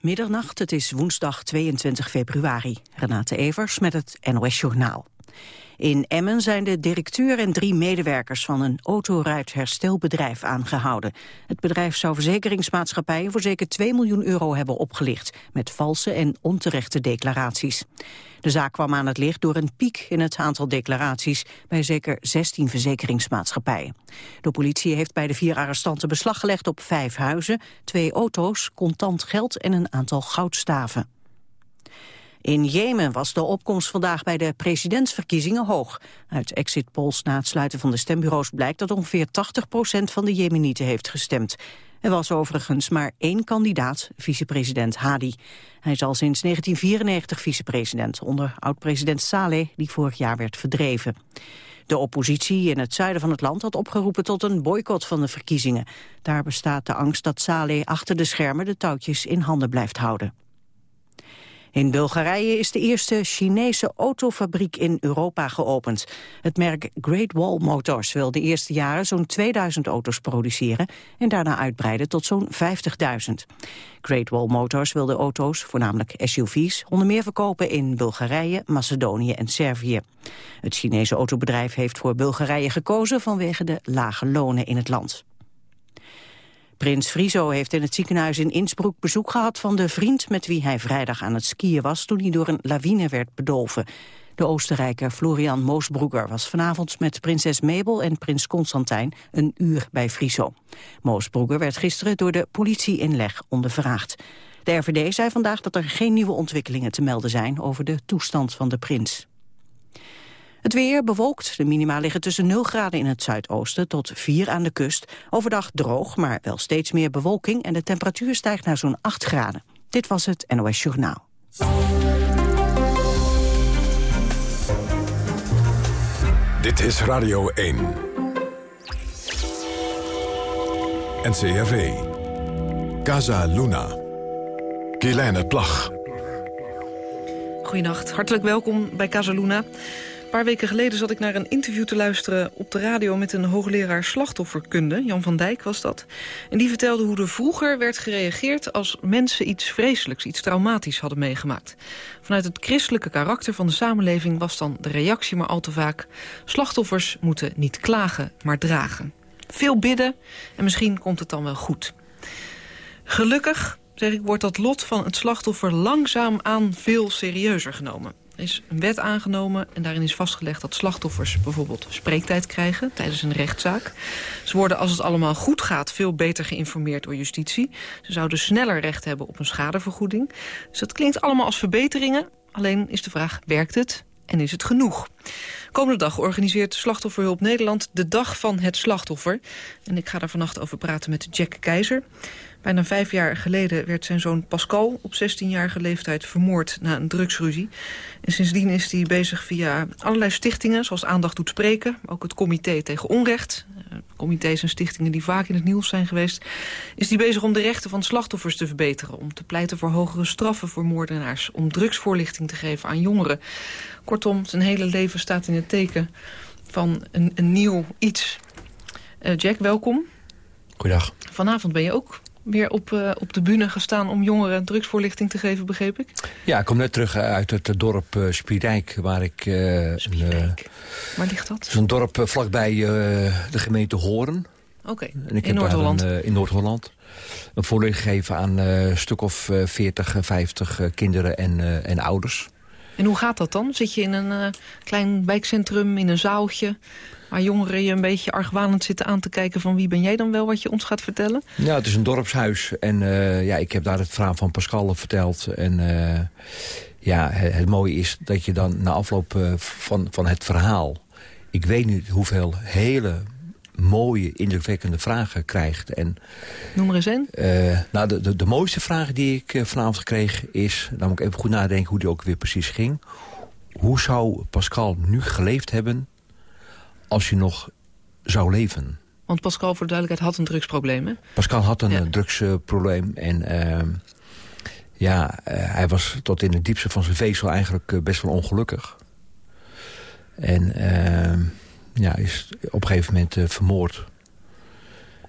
Middernacht, het is woensdag 22 februari. Renate Evers met het NOS Journaal. In Emmen zijn de directeur en drie medewerkers van een autoruitherstelbedrijf aangehouden. Het bedrijf zou verzekeringsmaatschappijen voor zeker 2 miljoen euro hebben opgelicht, met valse en onterechte declaraties. De zaak kwam aan het licht door een piek in het aantal declaraties bij zeker 16 verzekeringsmaatschappijen. De politie heeft bij de vier arrestanten beslag gelegd op vijf huizen, twee auto's, contant geld en een aantal goudstaven. In Jemen was de opkomst vandaag bij de presidentsverkiezingen hoog. Uit exit polls na het sluiten van de stembureaus blijkt dat ongeveer 80% van de Jemenieten heeft gestemd. Er was overigens maar één kandidaat, vicepresident Hadi. Hij is al sinds 1994 vicepresident onder oud-president Saleh, die vorig jaar werd verdreven. De oppositie in het zuiden van het land had opgeroepen tot een boycott van de verkiezingen. Daar bestaat de angst dat Saleh achter de schermen de touwtjes in handen blijft houden. In Bulgarije is de eerste Chinese autofabriek in Europa geopend. Het merk Great Wall Motors wil de eerste jaren zo'n 2000 auto's produceren... en daarna uitbreiden tot zo'n 50.000. Great Wall Motors wil de auto's, voornamelijk SUV's... onder meer verkopen in Bulgarije, Macedonië en Servië. Het Chinese autobedrijf heeft voor Bulgarije gekozen... vanwege de lage lonen in het land. Prins Friso heeft in het ziekenhuis in Innsbruck bezoek gehad van de vriend met wie hij vrijdag aan het skiën was toen hij door een lawine werd bedolven. De Oostenrijker Florian Moosbroeger was vanavond met prinses Mabel en prins Constantijn een uur bij Friso. Moosbroeger werd gisteren door de politie in leg ondervraagd. De RVD zei vandaag dat er geen nieuwe ontwikkelingen te melden zijn over de toestand van de prins. Het weer bewolkt. De minima liggen tussen 0 graden in het zuidoosten tot 4 aan de kust. Overdag droog, maar wel steeds meer bewolking... en de temperatuur stijgt naar zo'n 8 graden. Dit was het NOS Journaal. Dit is Radio 1. NCRV. Casa Luna. Kielijne Plag. Goedenacht, hartelijk welkom bij Casa Luna. Een paar weken geleden zat ik naar een interview te luisteren op de radio... met een hoogleraar slachtofferkunde, Jan van Dijk was dat. En die vertelde hoe er vroeger werd gereageerd... als mensen iets vreselijks, iets traumatisch hadden meegemaakt. Vanuit het christelijke karakter van de samenleving was dan de reactie maar al te vaak... slachtoffers moeten niet klagen, maar dragen. Veel bidden en misschien komt het dan wel goed. Gelukkig zeg ik, wordt dat lot van het slachtoffer langzaam aan veel serieuzer genomen. Is een wet aangenomen en daarin is vastgelegd dat slachtoffers bijvoorbeeld spreektijd krijgen tijdens een rechtszaak. Ze worden als het allemaal goed gaat veel beter geïnformeerd door justitie. Ze zouden sneller recht hebben op een schadevergoeding. Dus dat klinkt allemaal als verbeteringen. Alleen is de vraag, werkt het en is het genoeg? Komende dag organiseert Slachtofferhulp Nederland de Dag van het Slachtoffer. En ik ga daar vannacht over praten met Jack Keizer. Bijna vijf jaar geleden werd zijn zoon Pascal op 16-jarige leeftijd vermoord na een drugsruzie. En sindsdien is hij bezig via allerlei stichtingen, zoals Aandacht doet spreken. Ook het Comité tegen Onrecht. Uh, comité's en stichtingen die vaak in het nieuws zijn geweest. Is hij bezig om de rechten van slachtoffers te verbeteren. Om te pleiten voor hogere straffen voor moordenaars. Om drugsvoorlichting te geven aan jongeren. Kortom, zijn hele leven staat in het teken van een, een nieuw iets. Uh, Jack, welkom. Goedendag. Vanavond ben je ook weer op, uh, op de bühne gestaan om jongeren drugsvoorlichting te geven, begreep ik? Ja, ik kom net terug uit het dorp uh, waar ik... Uh, Spierdijk. waar ligt dat? Het is een dorp vlakbij de gemeente Horen. Oké, okay. in Noord-Holland. in Noord-Holland. Een voorlichting gegeven aan een stuk of 40, 50 kinderen en, en ouders. En hoe gaat dat dan? Zit je in een klein wijkcentrum, in een zaaltje... Waar jongeren je een beetje argwanend zitten aan te kijken... van wie ben jij dan wel wat je ons gaat vertellen? Ja, het is een dorpshuis. En uh, ja, ik heb daar het verhaal van Pascal verteld. En uh, ja, het, mooie is dat je dan na afloop van, van het verhaal... ik weet niet hoeveel hele mooie, indrukwekkende vragen krijgt. En, Noem er eens een. nou, de, de, de, mooiste vraag die ik vanavond kreeg is... dan moet ik even goed nadenken hoe die ook weer precies ging. Hoe zou Pascal nu geleefd hebben als je nog zou leven. Want Pascal, voor de duidelijkheid, had een drugsprobleem, hè? Pascal had een ja. drugsprobleem en... Uh, ja, hij was tot in het diepste van zijn vezel eigenlijk best wel ongelukkig. En uh, ja, is op een gegeven moment vermoord.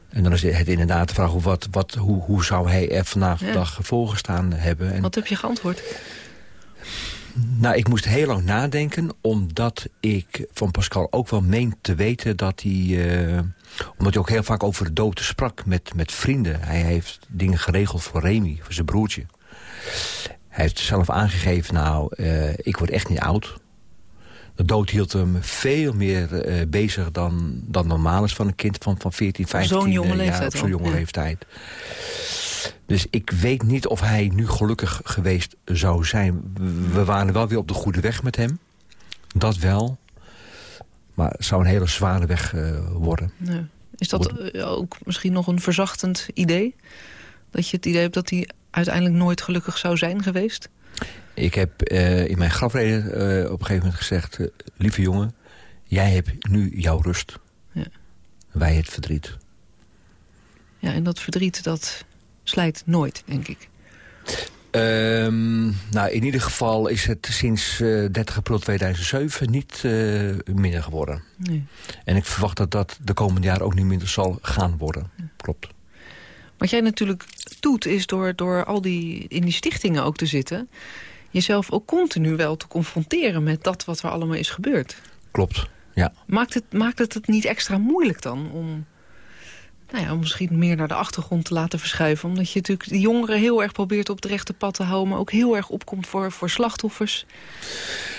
En dan is het inderdaad de vraag wat, wat, hoe, hoe zou hij er vandaag de dag voorgestaan hebben. En, wat heb je geantwoord? Nou, ik moest heel lang nadenken, omdat ik van Pascal ook wel meen te weten dat hij... Uh, omdat hij ook heel vaak over de dood sprak met, met vrienden. Hij heeft dingen geregeld voor Remy, voor zijn broertje. Hij heeft zelf aangegeven, nou, uh, ik word echt niet oud. De dood hield hem veel meer uh, bezig dan, dan normaal is van een kind van, van 14, 15 Zo'n jonge leeftijd. Ja, op zo'n jonge ja. leeftijd. Dus ik weet niet of hij nu gelukkig geweest zou zijn. We waren wel weer op de goede weg met hem. Dat wel. Maar het zou een hele zware weg uh, worden. Ja. Is dat ook misschien nog een verzachtend idee? Dat je het idee hebt dat hij uiteindelijk nooit gelukkig zou zijn geweest? Ik heb uh, in mijn grafreden uh, op een gegeven moment gezegd... lieve jongen, jij hebt nu jouw rust. Ja. Wij het verdriet. Ja, en dat verdriet, dat slijt nooit, denk ik. Um, nou, in ieder geval is het sinds uh, 30 april 2007 niet minder geworden. Nee. En ik verwacht dat dat de komende jaren ook niet minder zal gaan worden. Ja. Klopt. Wat jij natuurlijk doet, is door, door al die, in die stichtingen ook te zitten... jezelf ook continu wel te confronteren met dat wat er allemaal is gebeurd. Klopt, ja. Maakt het, maakt het het niet extra moeilijk dan om nou ja, om misschien meer naar de achtergrond te laten verschuiven. Omdat je natuurlijk de jongeren heel erg probeert op het rechte pad te houden... maar ook heel erg opkomt voor, voor slachtoffers.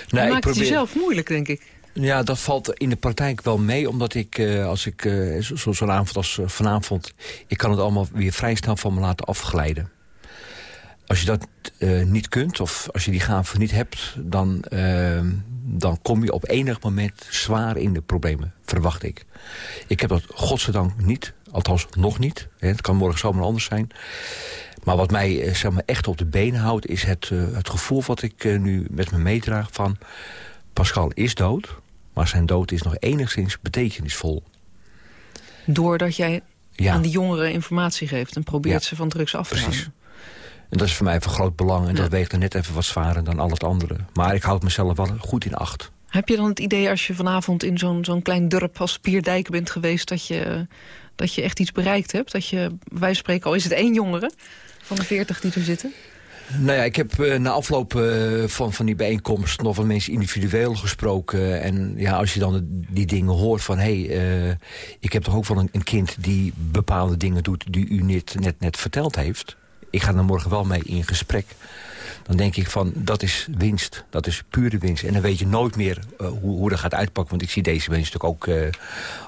Dat maakt probeer... het jezelf moeilijk, denk ik. Ja, dat valt in de praktijk wel mee. Omdat ik, uh, als ik uh, zo'n zo avond als uh, vanavond... ik kan het allemaal weer vrij van me laten afglijden. Als je dat niet kunt, of als je die gave niet hebt... dan, dan kom je op enig moment zwaar in de problemen, verwacht ik. Ik heb dat godzijdank niet, althans nog niet. Het kan morgen zomaar anders zijn. Maar wat mij zeg maar, echt op de benen houdt... is het, het gevoel wat ik nu met me meedraag van... Pascal is dood, maar zijn dood is nog enigszins betekenisvol. Doordat jij ja. aan de jongeren informatie geeft... en probeert ja. ze van drugs af te Precies. houden. En dat is voor mij van groot belang. En ja. dat weegt er net even wat zwaarder dan al het andere. Maar ik houd mezelf wel goed in acht. Heb je dan het idee als je vanavond in zo'n zo'n klein dorp als Pierdijk bent geweest... Dat je, dat je echt iets bereikt hebt? Dat je, wij spreken al, is het één jongere van de veertig die er zitten? Nou ja, ik heb uh, na afloop uh, van, van die bijeenkomst nog wel mensen individueel gesproken. En ja, als je dan die dingen hoort van... hé, hey, uh, ik heb toch ook wel een, een, kind die bepaalde dingen doet... die u net, net, net verteld heeft. Ik ga er morgen wel mee in gesprek. Dan denk ik van, dat is winst. Dat is pure winst. En dan weet je nooit meer hoe, hoe dat gaat uitpakken. Want ik zie deze mensen natuurlijk ook,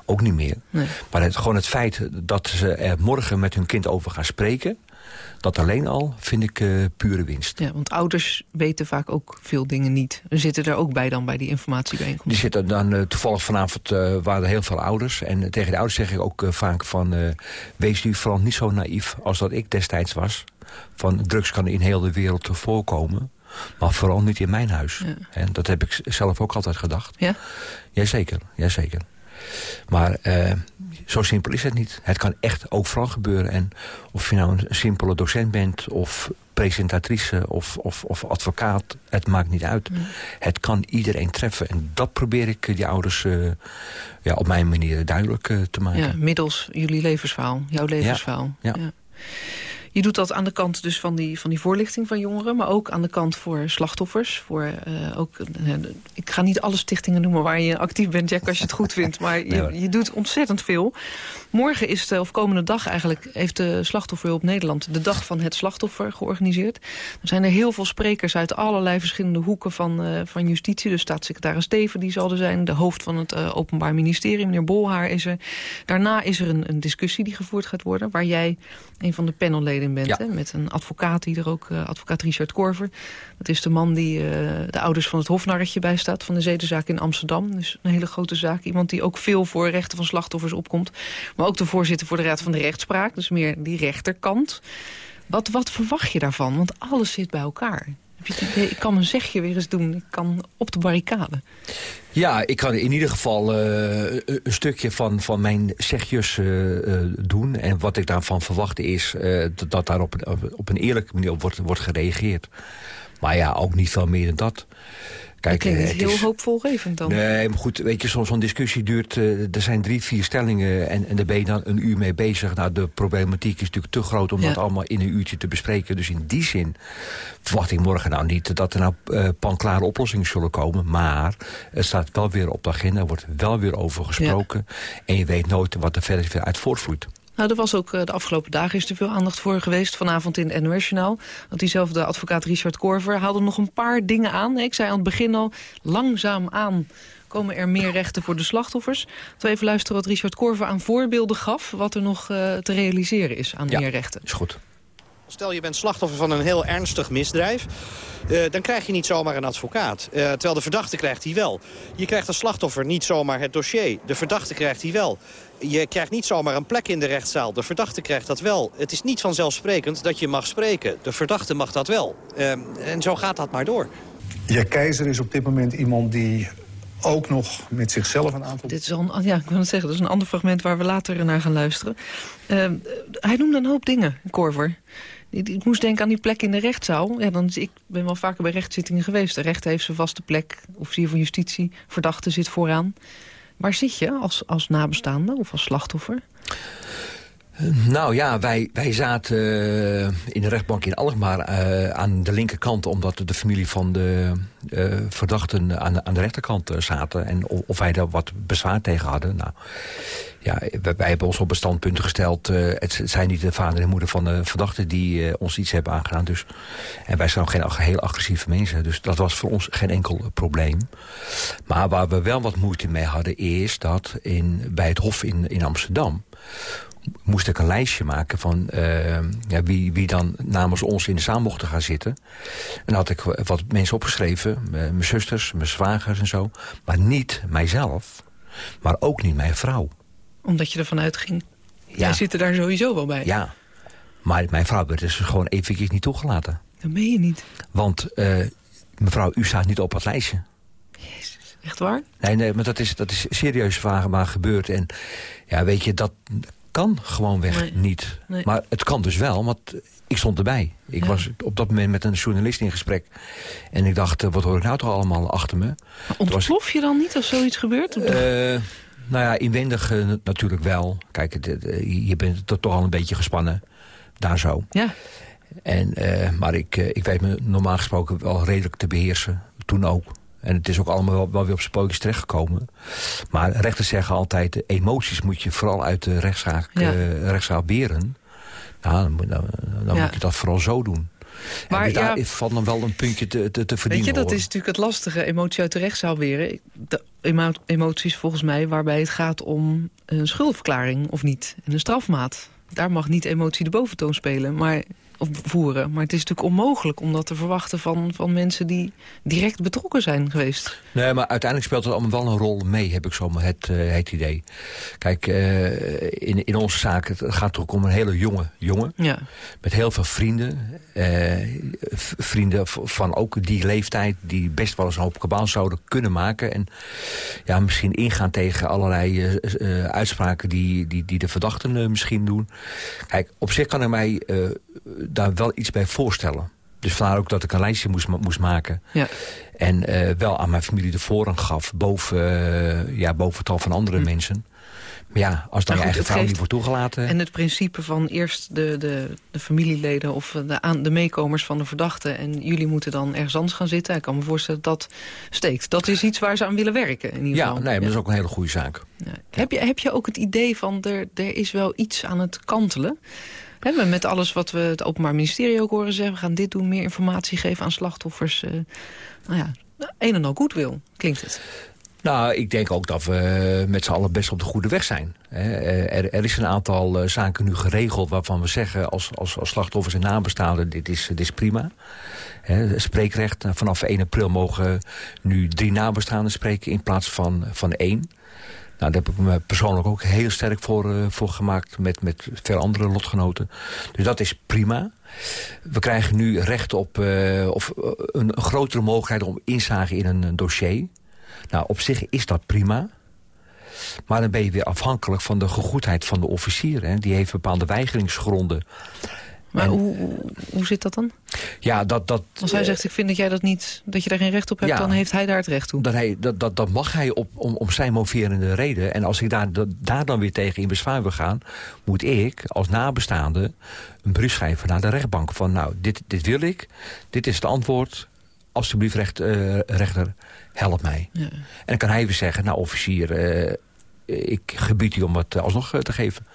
ook niet meer. Nee. Maar het, gewoon het feit dat ze er morgen met hun kind over gaan spreken... Dat alleen al vind ik uh, pure winst. Ja, want ouders weten vaak ook veel dingen niet. Er zitten er ook bij dan bij die informatiebijeenkomst. Die zitten dan uh, toevallig vanavond uh, waren er heel veel ouders. En tegen de ouders zeg ik ook vaak van... wees nu vooral niet zo naïef als dat ik destijds was. Van drugs kan in heel de wereld voorkomen. Maar vooral niet in mijn huis. Ja. En dat heb ik zelf ook altijd gedacht. Ja? Jazeker, jazeker. Maar zo simpel is het niet. Het kan echt overal gebeuren. En of je nou een simpele docent bent of presentatrice of, of, of advocaat, het maakt niet uit. Mm. Het kan iedereen treffen. En dat probeer ik die ouders uh, ja, op mijn manier duidelijk uh, te maken. Ja, middels jullie levensverhaal, jouw levensverhaal. Ja, ja. ja. Je doet dat aan de kant dus van die, van die voorlichting van jongeren... maar ook aan de kant voor slachtoffers. Voor, uh, ook, uh, ik ga niet alle stichtingen noemen waar je actief bent, Jack, als je het goed vindt. Maar je, je doet ontzettend veel. Morgen is de, of komende dag eigenlijk, heeft de Slachtofferhulp Nederland... de Dag van het Slachtoffer georganiseerd. Er zijn er heel veel sprekers uit allerlei verschillende hoeken van, uh, van justitie. De staatssecretaris Steven die zal er zijn. De hoofd van het uh, Openbaar Ministerie, meneer Bolhaar, is er. Daarna is er een, een discussie die gevoerd gaat worden... waar jij een van de panelleden bent. Ja. Hè? Met een advocaat die er ook, uh, advocaat Richard Korver. Dat is de man die de ouders van het hofnarretje bijstaat... van de zedenzaak in Amsterdam. Dus een hele grote zaak. Iemand die ook veel voor rechten van slachtoffers opkomt. Maar ook de voorzitter voor de Raad van de Rechtspraak. Dus meer die rechterkant. Wat, wat verwacht je daarvan? Want alles zit bij elkaar. Ik kan een zegje weer eens doen. Ik kan op de barricade. Ja, ik kan in ieder geval uh, een stukje van, van mijn zegjes uh, uh, doen. En wat ik daarvan verwacht is dat, daar op, op een eerlijke manier op wordt, wordt gereageerd. Maar ja, ook niet veel meer dan dat. Kijk, dat klinkt heel is, hoopvolgevend dan. Nee, maar goed, weet je, zo'n discussie duurt... er zijn drie, vier stellingen en, en daar ben je dan een uur mee bezig. Nou, de problematiek is natuurlijk te groot om dat allemaal in een uurtje te bespreken. Dus in die zin verwacht ik morgen nou niet dat er nou uh, panklare oplossingen zullen komen. Maar het staat wel weer op de agenda, er wordt wel weer over gesproken. En je weet nooit wat er verder uit voortvloeit. Nou, er was ook eh, de afgelopen dagen is er veel aandacht voor geweest. Vanavond in het NOS Journaal. Want diezelfde advocaat Richard Korver haalde nog een paar dingen aan. Ik zei aan het begin al, langzaam aan komen er meer rechten voor de slachtoffers. Laten we even luisteren wat Richard Korver aan voorbeelden gaf... wat er nog uh, te realiseren is aan meer rechten. is goed. Stel je bent slachtoffer van een heel ernstig misdrijf. Uh, dan krijg je niet zomaar een advocaat. Uh, terwijl de verdachte krijgt hij wel. Je krijgt als slachtoffer niet zomaar het dossier. De verdachte krijgt hij wel. Je krijgt niet zomaar een plek in de rechtszaal. De verdachte krijgt dat wel. Het is niet vanzelfsprekend dat je mag spreken. De verdachte mag dat wel. Uh, en zo gaat dat maar door. Ja, Keizer is op dit moment iemand die ook nog met zichzelf een aantal... Dit is al een, ja, ik wil het zeggen, dat is een ander fragment waar we later naar gaan luisteren. Uh, hij noemde een hoop dingen, Korver. Ik, ik, moest denken aan die plek in de rechtszaal. Ja, dan, ik ben wel vaker bij rechtszittingen geweest. De rechter heeft zijn vaste plek. Officier van justitie, verdachte zit vooraan. Waar zit je als, als nabestaande of als slachtoffer? Nou ja, wij, wij zaten eh, in de rechtbank in Alkmaar uh, aan de linkerkant... omdat de familie van de uh, verdachten aan, aan de rechterkant zaten. En of wij daar wat bezwaar tegen hadden. Nou, ja, wij, hebben ons op een standpunt gesteld... het zijn niet de vader en moeder van de verdachten die ons iets hebben aangedaan. Dus, en wij zijn ook geen heel agressieve mensen. Dus dat was voor ons geen enkel probleem. Maar waar we wel wat moeite mee hadden is dat in, bij het Hof in, in Amsterdam moest ik een lijstje maken van uh, ja, wie, wie dan namens ons in de zaal mochten gaan zitten. En dan had ik wat mensen opgeschreven, mijn zusters, mijn zwagers en zo. Maar niet mijzelf, maar ook niet mijn vrouw. Omdat je ervan uitging, ja. jij zit er daar sowieso wel bij. Ja, maar mijn vrouw werd dus gewoon eventjes niet toegelaten. Dat meen je niet. Want uh, mevrouw, u staat niet op het lijstje. Jezus, echt waar? Nee, nee, maar dat is, dat is serieus maar gebeurd. En ja, weet je, dat kan gewoonweg niet. Maar het kan dus wel, want ik stond erbij. Ik was op dat moment met een journalist in gesprek. En ik dacht, eh, wat hoor ik nou toch allemaal achter me? ontplof je dan niet als zoiets gebeurt? Uh, nou ja, inwendig uh, natuurlijk wel. Kijk, je bent toch al een beetje gespannen. Daar zo. Ja. En, maar ik, ik weet me normaal gesproken wel redelijk te beheersen. Toen ook. En het is ook allemaal wel, weer op zijn pootjes terechtgekomen. Maar rechters zeggen altijd, emoties moet je vooral uit de rechtszaak, ja. uh, rechtszaak weren. Nou, dan, dan, dan moet je dat vooral zo doen. Maar en daar ja, valt dan wel een puntje te, te, te verdienen. Weet je, dat is natuurlijk het lastige, emotie uit de rechtszaal. De emoties volgens mij waarbij het gaat om een schuldverklaring of niet. En een strafmaat. Daar mag niet emotie de boventoon spelen. Maar voeren. Maar het is natuurlijk onmogelijk om dat te verwachten van, van mensen die direct betrokken zijn geweest. Nee, maar uiteindelijk speelt het allemaal wel een rol mee, heb ik zo het, uh, het idee. Kijk, uh, in, in onze zaak het gaat ook om een hele jonge jongen. Ja. Met heel veel vrienden. Uh, vrienden van ook die leeftijd die best wel eens een hoop kabaal zouden kunnen maken. En ja, misschien ingaan tegen allerlei uitspraken die, die, die de verdachten misschien doen. Kijk, op zich kan er mij daar wel iets bij voorstellen. Dus vandaar ook dat ik een lijstje moest, moest maken. Ja. En uh, wel aan mijn familie de voorrang gaf. Boven, uh, ja, boven het tal van andere hm. mensen. Maar ja, als dan nou je eigen vrouw niet wordt toegelaten... En het principe van eerst de, de, de familieleden of de, aan, de meekomers van de verdachte... en jullie moeten dan ergens anders gaan zitten. Ik kan me voorstellen dat dat steekt. Dat is iets waar ze aan willen werken in ieder geval. Ja, nee, maar dat is ook een hele goede zaak. Ja. Heb, je, heb je ook het idee van er, er is wel iets aan het kantelen? He, met alles wat we het Openbaar Ministerie ook horen zeggen... we gaan dit doen, meer informatie geven aan slachtoffers. Uh, nou ja, een en al goed wil, klinkt het. Nou, ik denk ook dat we met z'n allen best op de goede weg zijn. Er, er is een aantal eh, zaken nu geregeld waarvan we zeggen als, als, als slachtoffers en nabestaanden... dit is, dit is prima. spreekrecht, vanaf 1 april mogen nu drie nabestaanden spreken in plaats van, van één. Nou, daar heb ik me persoonlijk ook heel sterk voor, uh, voor gemaakt met, met veel andere lotgenoten. Dus dat is prima. We krijgen nu recht op uh, of, uh, een, grotere mogelijkheid om inzage in een, dossier. Nou, op zich is dat prima. Maar dan ben je weer afhankelijk van de gegoedheid van de officier. Die heeft bepaalde weigeringsgronden. Maar hoe, hoe, hoe zit dat dan? Ja, dat... dat Als hij eh, zegt, ik vind dat jij dat niet, dat je daar geen recht op hebt, Ja. dan heeft hij daar het recht toe. dat, hij, dat, dat, dat mag hij op, om, om zijn moverende reden. En als ik daar, dat- daar dan weer tegen in bezwaar wil gaan... moet ik als nabestaande een brief schrijven naar de rechtbank. Van nou, dit, dit wil ik, dit is het antwoord. Alsjeblieft, recht, eh, rechter, help mij. Ja. En dan kan hij weer zeggen, nou officier... eh, ik gebied u om het eh, alsnog eh, te geven.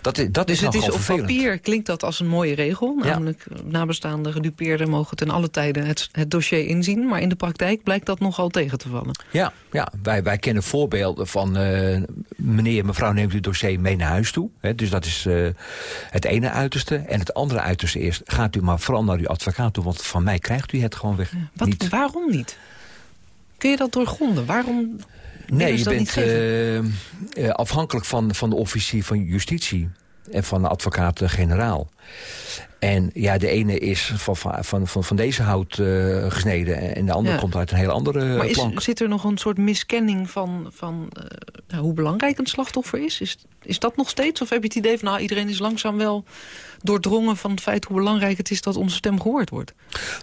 Dat, is- dat Dus is het nou is op vervelend. papier klinkt dat als een mooie regel. Ja. Namelijk eh, nabestaanden, gedupeerden mogen ten alle tijden het, het dossier inzien. Maar in de praktijk blijkt dat nogal tegen te vallen. Ja, ja wij, wij kennen voorbeelden van meneer en mevrouw neemt uw dossier mee naar huis toe. Hè, dus dat is het ene uiterste. En het andere uiterste is, gaat u maar vooral naar uw advocaat toe, want van mij krijgt u het gewoon weg. Wat, niet. Waarom niet? Kun je dat doorgronden? Waarom Nee, je bent eh, eh, afhankelijk van, van de officier van justitie en van de advocaat-generaal. En ja, de ene is van, van, van, van deze hout eh, gesneden en de andere Ja. komt uit een hele andere Maar is, plank. zit er nog een soort miskenning van, van nou, hoe belangrijk een slachtoffer is? is? Is dat nog steeds? Of heb je het idee van nou, iedereen is langzaam wel doordrongen van het feit hoe belangrijk het is dat onze stem gehoord wordt?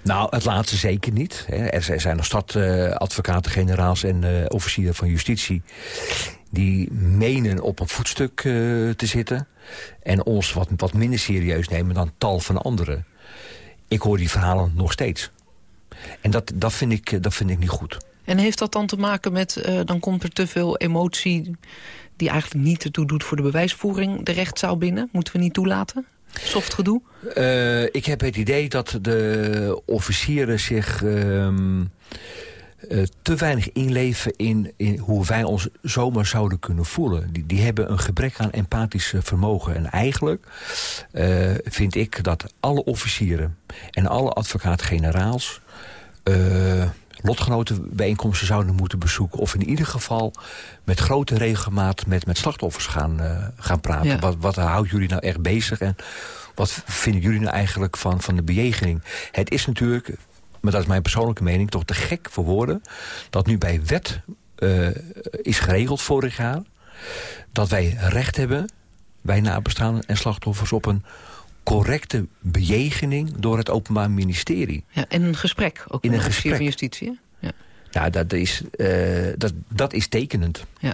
Nou, het laatste zeker niet. Er zijn- nog stadadvocaten-generaals en eh, officieren van justitie... die menen op een voetstuk eh, te zitten... en ons wat, wat minder serieus nemen dan tal van anderen. Ik hoor die verhalen nog steeds. En dat, dat, vind, ik, dat vind ik niet goed. En heeft dat dan te maken met, eh, dan komt er te veel emotie... die eigenlijk niet ertoe doet voor de bewijsvoering de rechtszaal binnen? Moeten we niet toelaten? Soft gedoe? Eh, ik heb het idee dat de officieren zich ehm, eh, te weinig inleven in, in hoe wij ons zomaar zouden kunnen voelen. Die, die hebben een gebrek aan empathisch eh, vermogen. En eigenlijk vind ik dat alle officieren en alle advocaat-generaals... lotgenotenbijeenkomsten zouden moeten bezoeken... of in ieder geval met grote regelmaat met, met slachtoffers gaan, eh, gaan praten. Ja. Wat, wat houdt jullie nou echt bezig en wat vinden jullie nou eigenlijk van, van de bejegening? Het is natuurlijk, maar dat is mijn persoonlijke mening... toch te gek voor woorden dat nu bij wet eh, is geregeld vorig jaar... dat wij recht hebben, wij nabestaanden en slachtoffers... op een correcte bejegening door het Openbaar Ministerie. Ja, en een gesprek, ook In een officier gesprek. van justitie. Ja. Nou, dat is, eh, dat, dat is tekenend. Ja.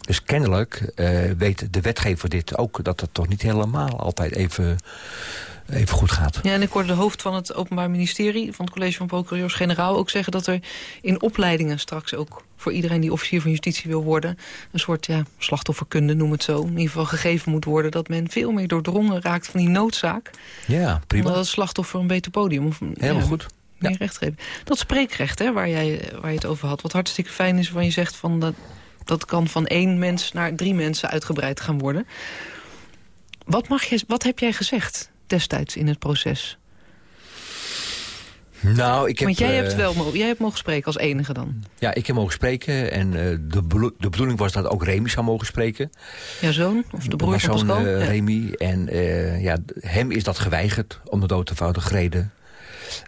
Dus kennelijk eh, weet de wetgever dit ook... dat het toch niet helemaal altijd even, even goed gaat. Ja, en ik hoorde de hoofd van het Openbaar Ministerie... van het College van Procureurs-Generaal ook zeggen... dat er in opleidingen straks ook voor iedereen die officier van justitie wil worden... een soort ja, slachtofferkunde, noem het zo, in ieder geval gegeven moet worden... dat men veel meer doordrongen raakt van die noodzaak... Ja, prima. omdat het slachtoffer een beter podium of Helemaal ja, goed. meer Ja. recht geeft. Dat spreekrecht, hè, waar, jij, waar je het over had... wat hartstikke fijn is, waar je zegt van... dat, dat kan van één mens naar drie mensen uitgebreid gaan worden. Wat, mag je, wat heb jij gezegd destijds in het proces? Nou, ik heb, Want jij eh, hebt wel mo- jij hebt mogen spreken als enige dan. Ja, ik heb mogen spreken. En eh, de, de bedoeling was dat ook Remy zou mogen spreken. Jouw zoon of de broer van Pascal? eh, Ja. Remy. En eh, ja, hem is dat geweigerd om de dood eenvoudige reden.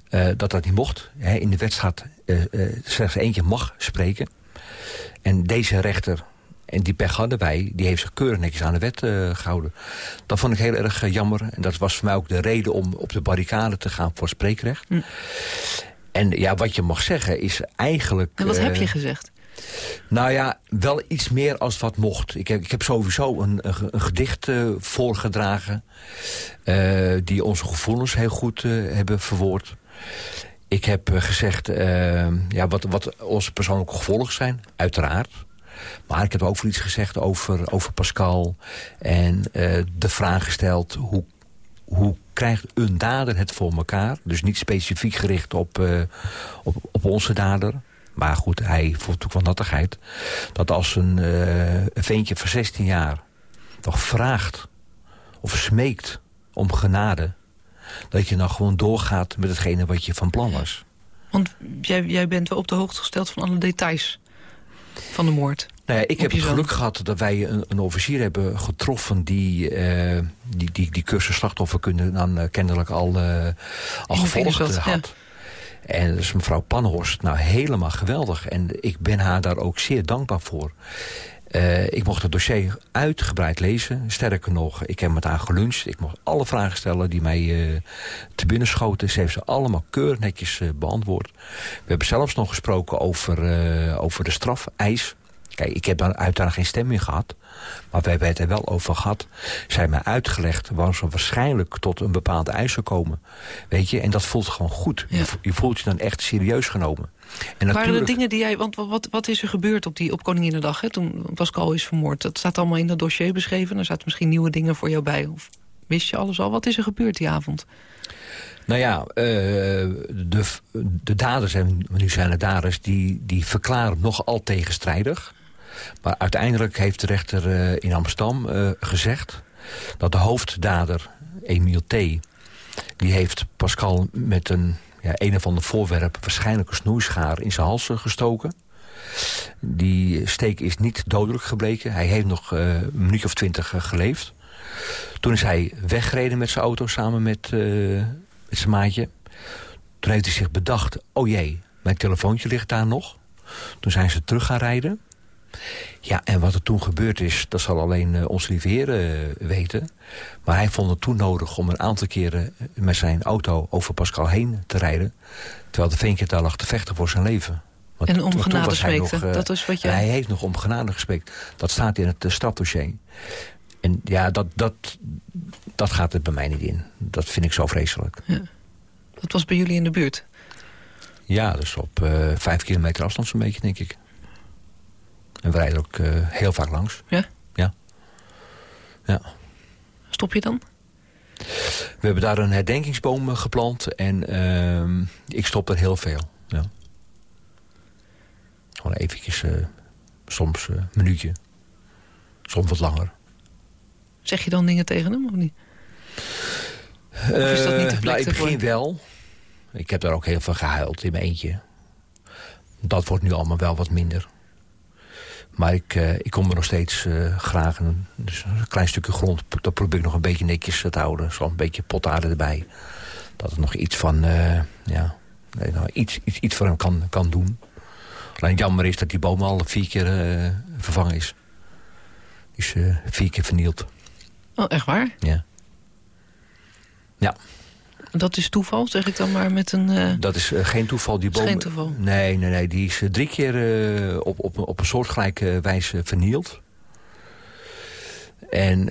eh, dat dat niet mocht. Hè, in de wet staat eh, eh, slechts eentje mag spreken. En deze rechter, en die pech hadden wij... die heeft zich keurig netjes aan de wet eh, gehouden. Dat vond ik heel erg eh, jammer. En dat was voor mij ook de reden om op de barricade te gaan voor spreekrecht. Hm. En ja, wat je mag zeggen is eigenlijk... En wat heb eh, je gezegd? nou ja, wel iets meer als wat mocht. Ik heb, ik heb sowieso een, een, ge- een gedicht voorgedragen... eh, die onze gevoelens heel goed hebben verwoord. Ik heb gezegd ja, wat, wat onze persoonlijke gevolgen zijn, uiteraard. Maar ik heb ook voor iets gezegd over, over Pascal... en eh, de vraag gesteld hoe, hoe krijgt een dader het voor elkaar? Dus niet specifiek gericht op, eh, op, op onze dader... Maar goed, hij voelt ook wel nattigheid. Dat als een, een ventje van 16 jaar toch vraagt of smeekt om genade... dat je dan gewoon doorgaat met hetgene wat je van plan was. Want jij, jij bent wel op de hoogte gesteld van alle details van de moord. Nou ja, ik heb het geluk gehad dat wij een, een officier hebben getroffen... die eh, die, die, die cursus slachtofferkunde dan eh, kennelijk al, eh, al gevolgd had. En dat is mevrouw Panhorst, nou helemaal geweldig. En ik ben haar daar ook zeer dankbaar voor. Uh, ik mocht het dossier uitgebreid lezen. Sterker nog, ik heb met haar geluncht. Ik mocht alle vragen stellen die mij uh, te binnen schoten. Ze heeft ze allemaal keurig netjes uh, beantwoord. We hebben zelfs nog gesproken over, over de strafeis. Kijk, ik heb daar uiteraard geen stem in gehad. Maar we hebben het er wel over gehad. Zij hebben mij uitgelegd waarom ze waarschijnlijk tot een bepaalde eis zou komen. Weet je, en dat voelt gewoon goed. Ja. Je voelt je dan echt serieus genomen. En Waren de dingen die jij... Want wat, wat is er gebeurd op, die, op Koninginnedag, hè, toen Pascal is vermoord? Dat staat allemaal in dat dossier beschreven. Er zaten misschien nieuwe dingen voor jou bij. Of wist je alles al? Wat is er gebeurd die avond? Nou ja, uh, de, de daders, en nu zijn het daders... die, die verklaren nogal tegenstrijdig. Maar uiteindelijk heeft de rechter uh, in Amsterdam uh, gezegd... dat de hoofddader, Emiel T., die heeft Pascal met een een of ander voorwerp, waarschijnlijk een snoeischaar, in zijn hals gestoken. Die steek is niet dodelijk gebleken. Hij heeft nog uh, een minuut of twintig uh, geleefd. Toen is hij weggereden met zijn auto samen met, uh, met zijn maatje. Toen heeft hij zich bedacht, oh jee, mijn telefoontje ligt daar nog. Toen zijn ze terug gaan rijden. Ja, en wat er toen gebeurd is, dat zal alleen uh, onze lieve heer uh, weten. Maar hij vond het toen nodig om een aantal keren met zijn auto over Pascal heen te rijden. Terwijl de veenkje daar lag te vechten voor zijn leven. Want, en om genade smeekte, uh, dat is wat je... Hij heeft nog om genade gesmeekt. Dat staat in het strafdossier. En ja, dat, dat, dat gaat er bij mij niet in. Dat vind ik zo vreselijk. Ja. Dat was bij jullie in de buurt? Ja, dus op vijf kilometer afstand zo'n beetje, denk ik. En we rijden ook uh, heel vaak langs. Ja? Ja. ja. Stop je dan? We hebben daar een herdenkingsboom geplant. En uh, ik stop er heel veel. Ja. Gewoon eventjes, uh, soms een minuutje. Soms wat langer. Zeg je dan dingen tegen hem of niet? Of is dat niet de plek nou, het begin wel. Ik heb daar ook heel veel gehuild in mijn eentje. Dat wordt nu allemaal wel wat minder. Maar ik, uh, ik kom er nog steeds uh, graag. Een, dus een klein stukje grond, dat probeer ik nog een beetje netjes te houden. Zo'n beetje potaarde erbij. Dat het nog iets van, uh, ja, nee, nou, iets, iets, iets voor hem kan, kan doen. Alleen jammer is dat die boom al vier keer vervangen is. Die is vier keer vernield. Oh, echt waar? Ja. Ja. Dat is toeval, zeg ik dan maar met een... Uh... Dat is uh, geen toeval. Die boom... geen toeval? Nee, nee, nee. Die is uh, drie keer op, op, op een soortgelijke wijze vernield. En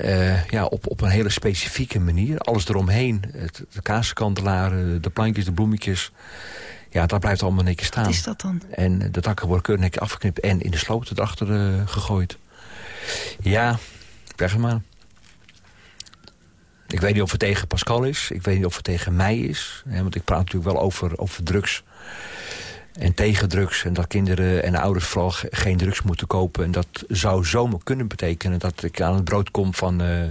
ja, op, op een hele specifieke manier. Alles eromheen. Het, de kaaskandelaren, de plantjes, de bloemetjes. Ja, dat blijft allemaal netjes staan. Wat is dat dan? En de takken worden keurig netjes afgeknipt en in de sloot erachter gegooid. Ja, zeg maar. Ik weet niet of het tegen Pascal is. Ik weet niet of het tegen mij is. Hè, want ik praat natuurlijk wel over, over drugs. En tegen drugs. En dat kinderen en ouders vooral geen drugs moeten kopen. En dat zou zomaar kunnen betekenen dat ik aan het brood kom van, uh,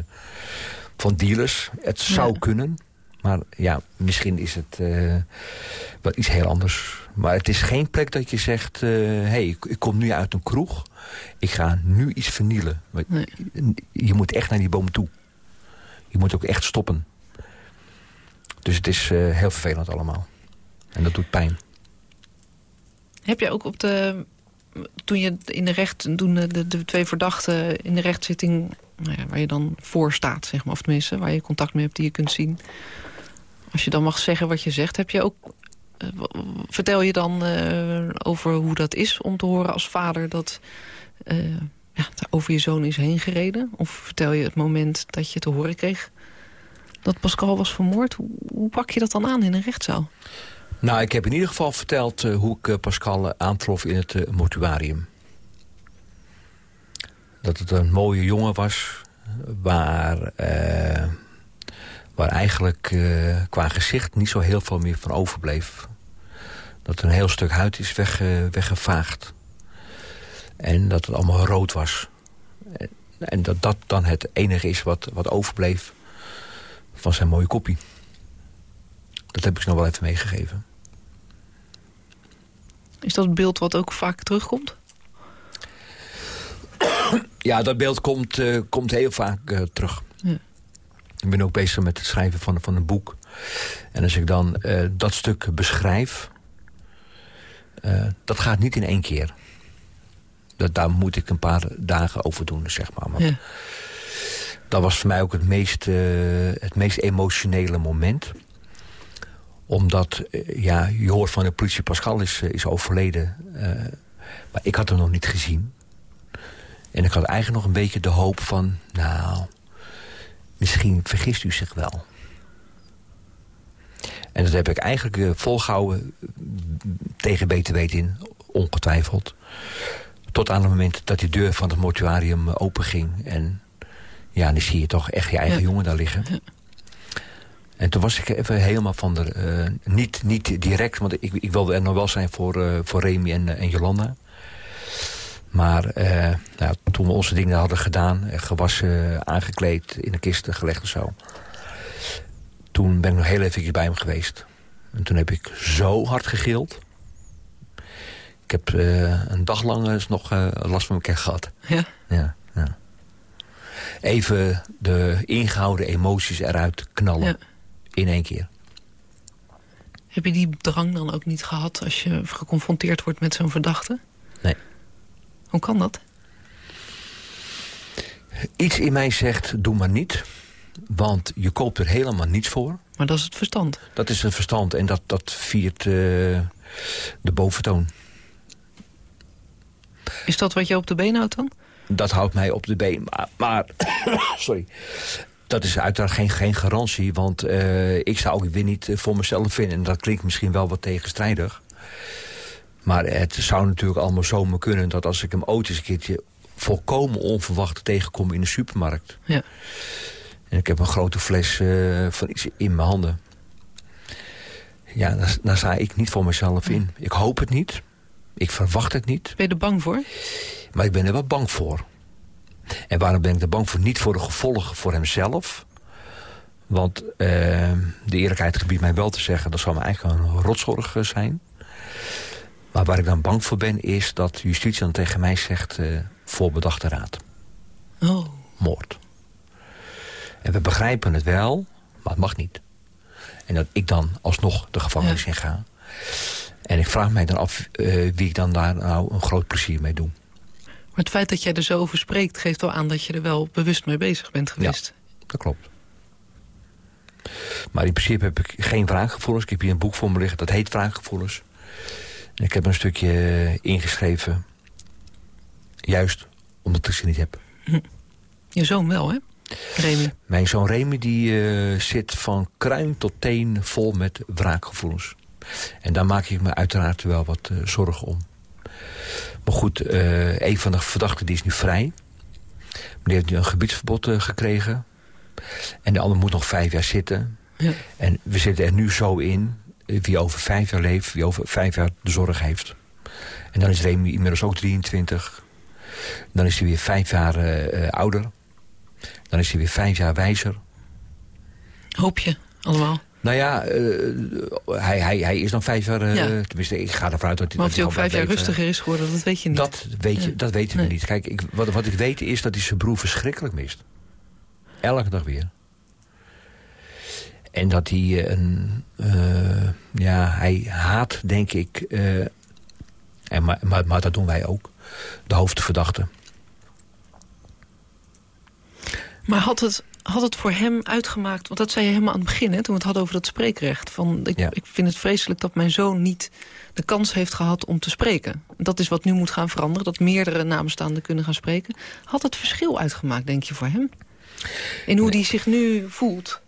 van dealers. Het zou kunnen. Maar ja, misschien is het uh, wel iets heel anders. Maar het is geen plek dat je zegt... hé, uh, hey, ik, ik, kom nu uit een kroeg. Ik ga nu iets vernielen. Nee. Je moet echt naar die boom toe je moet ook echt stoppen. Dus het is uh, heel vervelend allemaal. En dat doet pijn. Heb je ook op de... Toen je in de recht... Toen de, de twee verdachten in de rechtszitting... Nou ja, waar je dan voor staat, zeg maar. Of tenminste, waar je contact mee hebt die je kunt zien. Als je dan mag zeggen wat je zegt, heb je ook... Uh, vertel je dan uh, over hoe dat is om te horen als vader... dat ja, over je zoon is heen gereden? Of vertel je het moment dat je te horen kreeg dat Pascal was vermoord? Hoe, pak je dat dan aan in een rechtszaal? Nou, ik heb in ieder geval verteld uh, hoe ik uh, Pascal uh, aantrof in het mortuarium. Dat het een mooie jongen was, waar, waar eigenlijk qua gezicht niet zo heel veel meer van overbleef. Dat een heel stuk huid is weg, weggevaagd. En dat het allemaal rood was. En dat dat dan het enige is wat, wat overbleef van zijn mooie kopie. Dat heb ik ze nog wel even meegegeven. Is dat het beeld wat ook vaak terugkomt? Ja, dat beeld komt, uh, komt heel vaak uh, terug. Ja. Ik ben ook bezig met het schrijven van, van een boek. En als ik dan uh, dat stuk beschrijf... dat gaat niet in één keer. Dat, daar moet ik een paar dagen over doen, zeg maar. Ja. Dat was voor mij ook het meest, eh, het meest emotionele moment. Omdat, eh, ja, je hoort van de politie Pascal is, eh, is overleden. maar ik had hem nog niet gezien. En ik had eigenlijk nog een beetje de hoop van... nou, misschien vergist u zich wel. En dat heb ik eigenlijk eh, volgehouden eh, tegen beter weten in, ongetwijfeld. Tot aan het moment dat die deur van het mortuarium eh, openging. En ja, dan zie je toch echt je eigen Ja. jongen daar liggen. En toen was ik even helemaal van de... eh, niet, niet direct, want ik, ik wilde er nog wel zijn voor, eh, voor Remy en, en Jolanda. Maar nou, toen we onze dingen hadden gedaan... gewassen, aangekleed, in de kisten gelegd en zo... toen ben ik nog heel even bij hem geweest. En toen heb ik zo hard gegild. Ik heb eh, een dag lang eens nog eh, last van elkaar gehad. Ja. Ja, ja. Even de ingehouden emoties eruit knallen. Ja. In één keer. Heb je die drang dan ook niet gehad als je geconfronteerd wordt met zo'n verdachte? Nee. Hoe kan dat? Iets in mij zegt, doe maar niet. Want je koopt er helemaal niets voor. Maar dat is het verstand. Dat is het verstand en dat, dat viert eh, de boventoon. Is dat wat je op de been houdt dan? Dat houdt mij op de been. Maar, maar sorry. Dat is uiteraard geen, geen garantie. Want eh, ik zou ook weer niet eh, voor mezelf vinden. En dat klinkt misschien wel wat tegenstrijdig. Maar het zou natuurlijk allemaal zomaar kunnen... dat als ik hem ooit eens een keertje volkomen onverwacht tegenkom in de supermarkt... Ja. en ik heb een grote fles eh, van iets in mijn handen... ja, daar, daar sta ik niet voor mezelf in. Ik hoop het niet. Ik verwacht het niet. Ben je er bang voor? Maar ik ben er wel bang voor. En waarom ben ik er bang voor? Niet voor de gevolgen voor hemzelf. Want eh, de eerlijkheid gebiedt mij wel te zeggen... dat zou me eigenlijk een rotzorg eh, zijn. Maar waar ik dan bang voor ben... is dat justitie dan tegen mij zegt... eh voorbedachte raad. Oh. Moord. En we begrijpen het wel, maar het mag niet. En dat ik dan alsnog de gevangenis Ja. in ga. En ik vraag mij dan af eh, wie ik dan daar nou een groot plezier mee doe. Maar het feit dat jij er zo over spreekt... geeft wel aan dat je er wel bewust mee bezig bent geweest. Dat klopt. Maar in principe heb ik geen wraakgevoelens. Ik heb hier een boek voor me liggen, dat heet Wraakgevoelens. En ik heb een stukje eh, ingeschreven. Juist omdat ik ze niet heb. Je zoon wel, hè? Remy. Mijn zoon Remy die, eh, zit van kruin tot teen vol met wraakgevoelens. En daar maak ik me uiteraard wel wat eh, zorgen om. Maar goed, eh, een van de verdachten die is nu vrij. Die heeft nu een gebiedsverbod eh, gekregen. En de ander moet nog vijf jaar zitten. Ja. En we zitten er nu zo in... wie over vijf jaar leeft, wie over vijf jaar de zorg heeft. En dan is Remy inmiddels ook 23. Dan is hij weer vijf jaar ouder. Dan is hij weer vijf jaar wijzer. Hoop je allemaal. Nou ja, eh, hij, hij, hij is dan vijf jaar... eh, Ja. Tenminste, ik ga ervan uit dat hij... Maar of hij ook vijf jaar rustiger is geworden, dat weet je niet. Dat, weet je, dat weten we niet. Kijk, ik, wat, wat ik weet is dat hij zijn broer verschrikkelijk mist. Elke dag weer. En dat hij eh, een... ja, hij haat, denk ik... en maar, maar, maar dat doen wij ook. De hoofdverdachte. Maar had het, had het voor hem uitgemaakt... want dat zei je helemaal aan het begin, hè, toen we het hadden over dat spreekrecht. Van, ik, Ja. ik vind het vreselijk dat mijn zoon niet de kans heeft gehad om te spreken. Dat is wat nu moet gaan veranderen, dat meerdere namenstaanden kunnen gaan spreken. Had het verschil uitgemaakt, denk je, voor hem? In hoe hij zich nu voelt?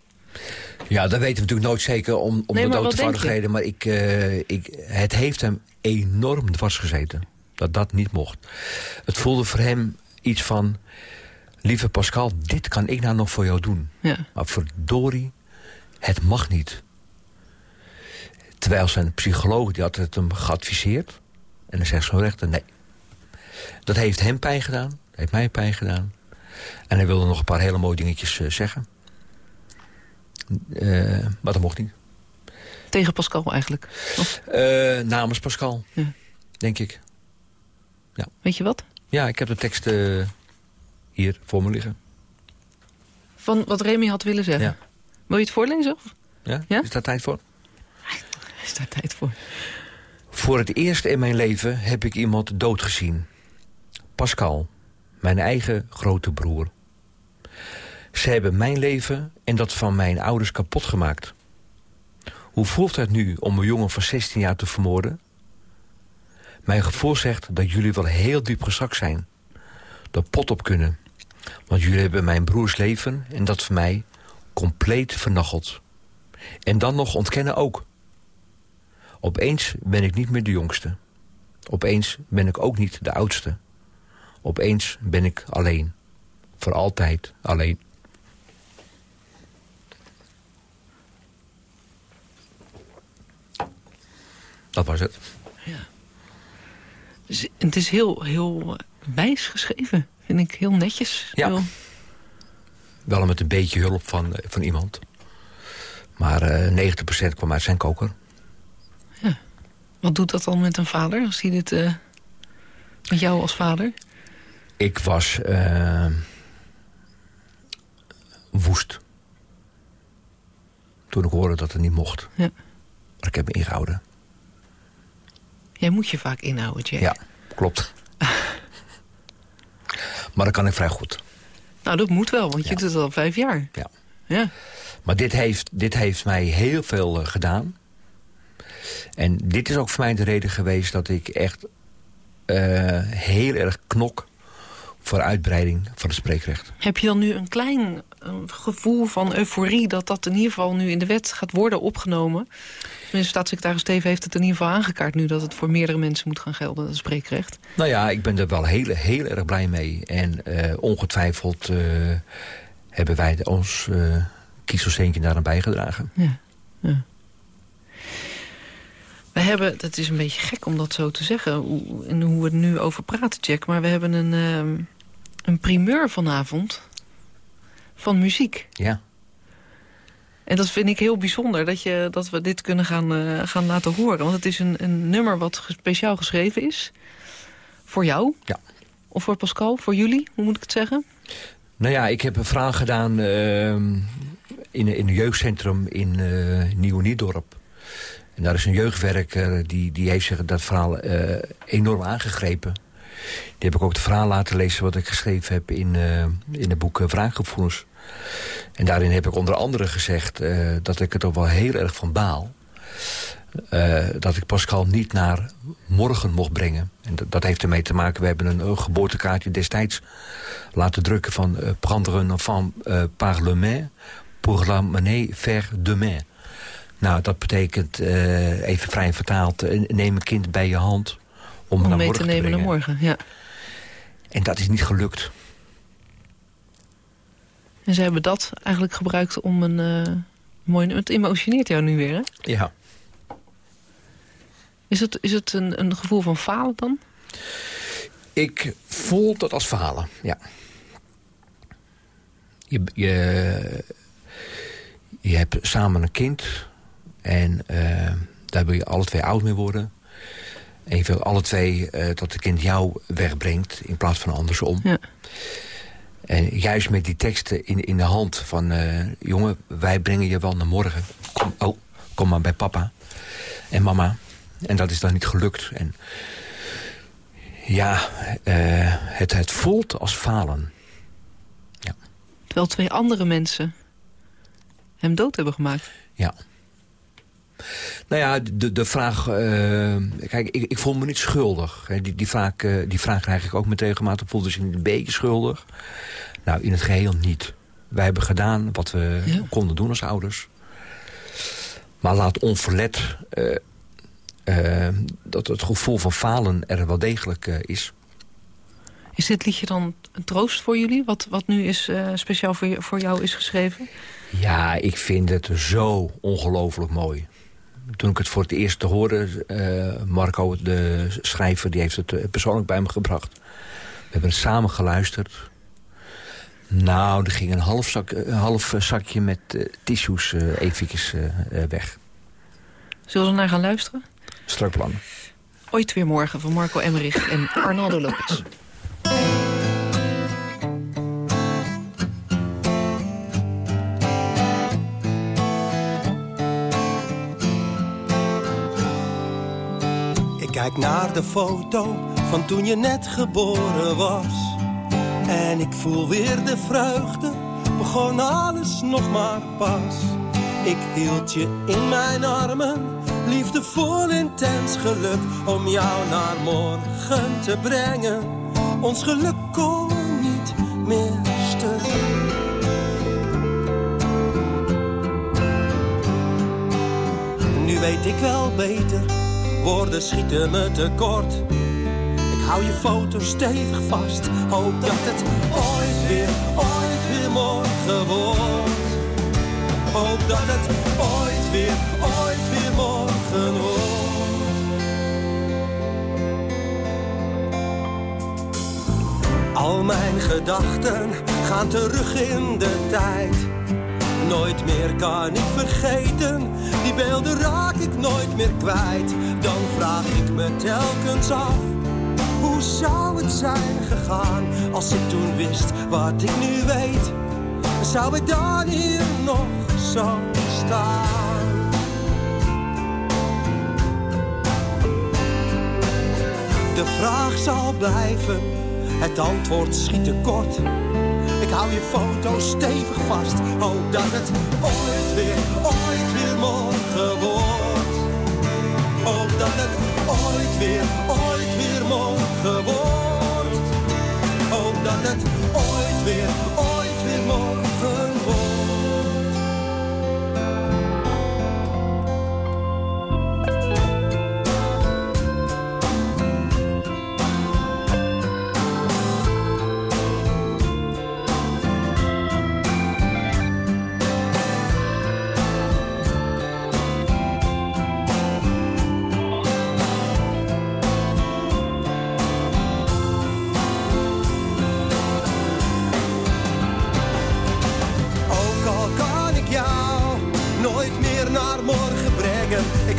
Ja, dat weten we natuurlijk nooit zeker om, om Nee, de te reden. Maar ik, eh, ik, het heeft hem enorm dwars gezeten. Dat dat niet mocht. Het voelde voor hem iets van... Lieve Pascal, dit kan ik nou nog voor jou doen. Ja. Maar verdorie, het mag niet. Terwijl zijn psycholoog die had het hem geadviseerd. En dan zegt zo'n rechter, nee. Dat heeft hem pijn gedaan. Heeft mij pijn gedaan. En hij wilde nog een paar hele mooie dingetjes eh, zeggen. Eh, maar dat mocht niet. Tegen Pascal eigenlijk. Eh, namens Pascal, Ja. denk ik. weet je wat? Ja, ik heb de tekst hier voor me liggen. Van wat Remy had willen zeggen. Ja. Wil je het voorlezen? Of Ja? Ja? Is daar tijd voor? is daar tijd voor? Voor het eerst in mijn leven heb ik iemand dood gezien. Pascal, mijn eigen grote broer. Ze hebben mijn leven en dat van mijn ouders kapot gemaakt. Hoe voelt het nu om een jongen van 16 jaar te vermoorden? Mijn gevoel zegt dat jullie wel heel diep gezakt zijn. De pot op kunnen. Want jullie hebben mijn broers leven en dat van mij compleet vernacheld. En dan nog ontkennen ook. Opeens ben ik niet meer de jongste. Opeens ben ik ook niet de oudste. Opeens ben ik alleen. Voor altijd alleen. Dat was het. Ja. Dus het is heel, heel wijs geschreven, vind ik. Heel netjes. Ja. Heel... Wel met een beetje hulp van, eh, van iemand. Maar eh 90% kwam uit zijn koker. Wat doet dat dan met een vader, als hij dit... eh, met jou als vader? Ik was woest. Toen ik hoorde dat het niet mocht. Ja. Maar ik heb me ingehouden. Jij moet je vaak inhouden, Jack. Ja, klopt. maar dat kan ik vrij goed. Nou, dat moet wel, want je doet het al vijf jaar. Ja. Ja. Maar dit heeft, dit heeft mij heel veel eh, gedaan. En dit is ook voor mij de reden geweest dat ik echt eh, heel erg knok voor uitbreiding van het spreekrecht. Heb je dan nu een klein eh, gevoel van euforie... dat dat in ieder geval nu in de wet gaat worden opgenomen? Tenminste, staatssecretaris Steven heeft het in ieder geval aangekaart nu... dat het voor meerdere mensen moet gaan gelden, dat spreekrecht. Nou ja, ik ben er wel heel, heel erg blij mee. En eh, ongetwijfeld eh, hebben wij ons uh, kiezelsteentje daaraan bijgedragen. Ja. ja. We hebben, dat is een beetje gek om dat zo te zeggen... Hoe, en hoe we er nu over praten, Jack... maar we hebben een, uh, een primeur vanavond van muziek. Ja. En dat vind ik heel bijzonder, dat, je, dat we dit kunnen gaan, uh, gaan laten horen. Want het is een, een nummer wat speciaal geschreven is. Voor jou? Ja. Of voor Pascal? Voor jullie? Hoe moet ik het zeggen? Nou ja, ik heb een vraag gedaan uh, in, in een jeugdcentrum in uh, Nieuw-Niedorp. En daar is een jeugdwerker, die, die heeft zich dat verhaal uh, enorm aangegrepen. Die heb ik ook het verhaal laten lezen wat ik geschreven heb in, uh, in het boek Wraakgevoelens. En daarin heb ik onder andere gezegd uh, dat ik er toch wel heel erg van baal. dat ik Pascal niet naar morgen mocht brengen. En dat, dat heeft ermee te maken, we hebben een, een geboortekaartje destijds laten drukken van... prendre un enfant par le main pour l'amener vers demain. Nou, dat betekent, uh, even vrij vertaald, neem een kind bij je hand om, om naar mee morgen te nemen te naar morgen, ja. En dat is niet gelukt. En ze hebben dat eigenlijk gebruikt om een uh, mooi... Het emotioneert jou nu weer, hè? Ja. Is het, is het een, een gevoel van falen dan? Ik voel dat als falen, ja. Je, je, je hebt samen een kind... En uh, daar wil je alle twee oud mee worden. En je wil alle twee uh, dat het kind jou wegbrengt in plaats van andersom. Ja. En juist met die teksten in, in de hand van... Uh, jongen, wij brengen je wel naar morgen. Kom, oh, kom maar bij papa en mama. En dat is dan niet gelukt. En ja, het, het voelt als falen. Ja. Terwijl twee andere mensen hem dood hebben gemaakt. Ja. Nou ja, de, de vraag... Uh, kijk, ik, ik voel me niet schuldig. Die, die, vraag, uh, die vraag krijg ik ook met regelmatig. Voelde zich een beetje schuldig? Nou, in het geheel niet. Wij hebben gedaan wat we ja. konden doen als ouders. Maar laat onverlet uh, dat het gevoel van falen er wel degelijk is. Is dit liedje dan een troost voor jullie? Wat, wat nu is, speciaal voor, je, voor jou is geschreven? Ja, ik vind het zo ongelooflijk mooi toen ik het voor het eerst te horen... Uh, Marco, de schrijver, die heeft het persoonlijk bij me gebracht. We hebben het samen geluisterd. Nou, er ging een half, zak, een half zakje met uh, tissues uh, eventjes weg. Zullen we naar gaan luisteren? Strak plan. Ooit weer morgen van Marco Emmerich en Arnaldo Lopez. Kijk naar de foto van toen je net geboren was. En ik voel weer de vreugde, begon alles nog maar pas. Ik hield je in mijn armen, liefdevol intens geluk, om jou naar morgen te brengen. Ons geluk kon niet meer stuk. Nu weet ik wel beter, woorden schieten me tekort. Ik hou je foto stevig vast, hoop dat het ooit weer, ooit weer morgen wordt. Hoop dat het ooit weer, ooit weer morgen wordt. Al mijn gedachten gaan terug in de tijd. Nooit meer kan ik vergeten, die beelden raak ik nooit meer kwijt. Dan vraag ik me telkens af, hoe zou het zijn gegaan als ik toen wist wat ik nu weet? Zou ik dan hier nog zo staan? De vraag zal blijven, het antwoord schiet te kort. Hou je foto stevig vast, hoop dat het ooit weer, ooit weer morgen wordt. Hoop dat het ooit weer, ooit weer morgen wordt. Hoop dat het ooit weer, ooit weer morgen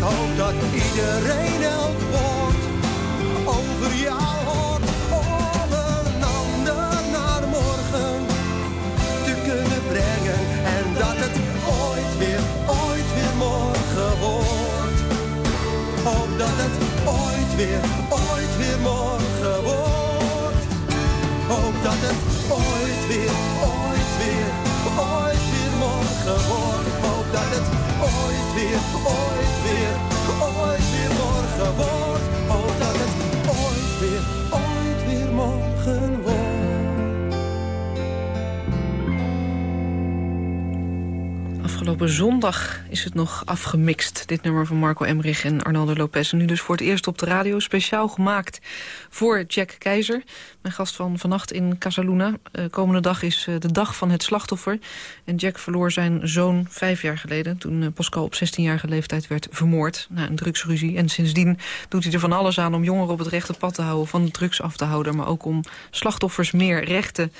hoop dat iedereen elk woord over jou hoort. Om een ander naar morgen te kunnen brengen. En dat het ooit weer, ooit weer morgen wordt. Hoop dat het ooit weer, ooit weer morgen wordt. Hoop dat het ooit weer, ooit weer, ooit weer morgen wordt. Hoop dat het ooit weer, ooit morgen wordt. Hoop dat het ooit weer, ooit weer morgen wordt. Afgelopen zondag is het nog afgemixt, dit nummer van Marco Emmerich en Arnaldo Lopez. En nu dus voor het eerst op de radio, speciaal gemaakt voor Jack Keizer. Mijn gast van vannacht in Casaluna. Eh, komende dag is eh, de dag van het slachtoffer. En Jack verloor zijn zoon vijf jaar geleden... toen eh, Pascal op 16-jarige leeftijd werd vermoord na een drugsruzie. En sindsdien doet hij er van alles aan om jongeren op het rechte pad te houden... van drugs af te houden, maar ook om slachtoffers meer rechten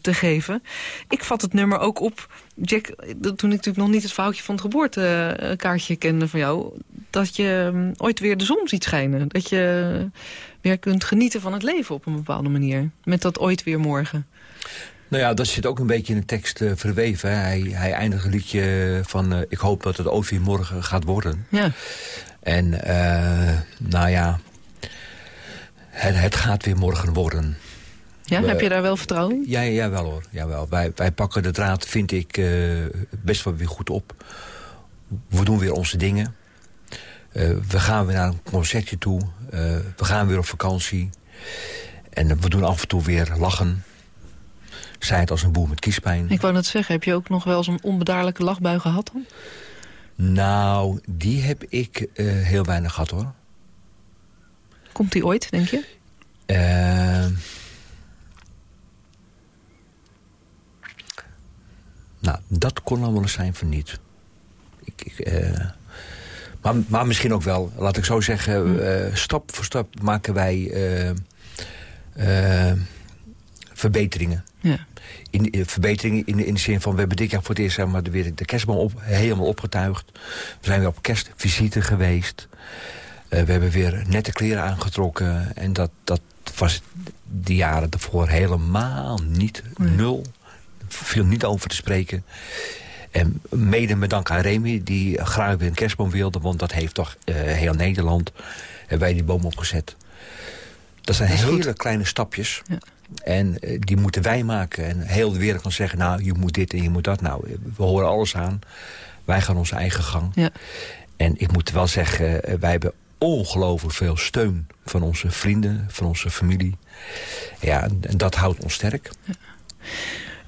te geven. Ik vat het nummer ook op, Jack, toen ik natuurlijk nog niet het verhaaltje van het geboortekaartje kende van jou... dat je mm, ooit weer de zon ziet schijnen. Dat je weer kunt genieten van het leven op een bepaalde manier. Met dat ooit weer morgen. Nou ja, dat zit ook een beetje in de tekst eh, verweven. hè. Hij, hij eindigt een liedje van... eh, ik hoop dat het ooit weer morgen gaat worden. Ja, En eh, nou ja, het, het gaat weer morgen worden. ja? Heb je daar wel vertrouwen in? Ja, ja wel hoor. Jawel. Wij, wij pakken de draad, vind ik, best wel weer goed op. We doen weer onze dingen. Eh, we gaan weer naar een concertje toe. Eh, we gaan weer op vakantie. En we doen af en toe weer lachen. Zij het als een boer met kiespijn. Ik wou net zeggen, heb je ook nog wel zo'n onbedaarlijke lachbui gehad dan? Nou, die heb ik eh, heel weinig gehad hoor. Komt die ooit, denk je? Eh, nou, dat kon dan wel eens zijn van niet. Ik, eh, maar, maar misschien ook wel, laat ik zo zeggen... eh, stap voor stap maken wij eh, verbeteringen. Ja. In, in- verbeteringen in, in de zin van... we hebben dit jaar voor het eerst zeg maar, de, weer de kerstboom op, helemaal opgetuigd. We zijn weer op kerstvisite geweest. We hebben weer nette kleren aangetrokken. En dat, dat was die jaren daarvoor helemaal niet. Nul. Viel niet over te spreken. En mede met dank aan Remy, die graag weer een kerstboom wilde. Want dat heeft toch eh, heel Nederland. Hebben wij die boom opgezet. Dat zijn Dat hele goed. kleine stapjes. Ja. En eh, die moeten wij maken. En heel de wereld kan zeggen, nou, je moet dit en je moet dat. Nou, we horen alles aan. Wij gaan onze eigen gang. Ja. En ik moet wel zeggen, eh, wij hebben ongelooflijk veel steun van onze vrienden, van onze familie. Ja, en en dat houdt ons sterk.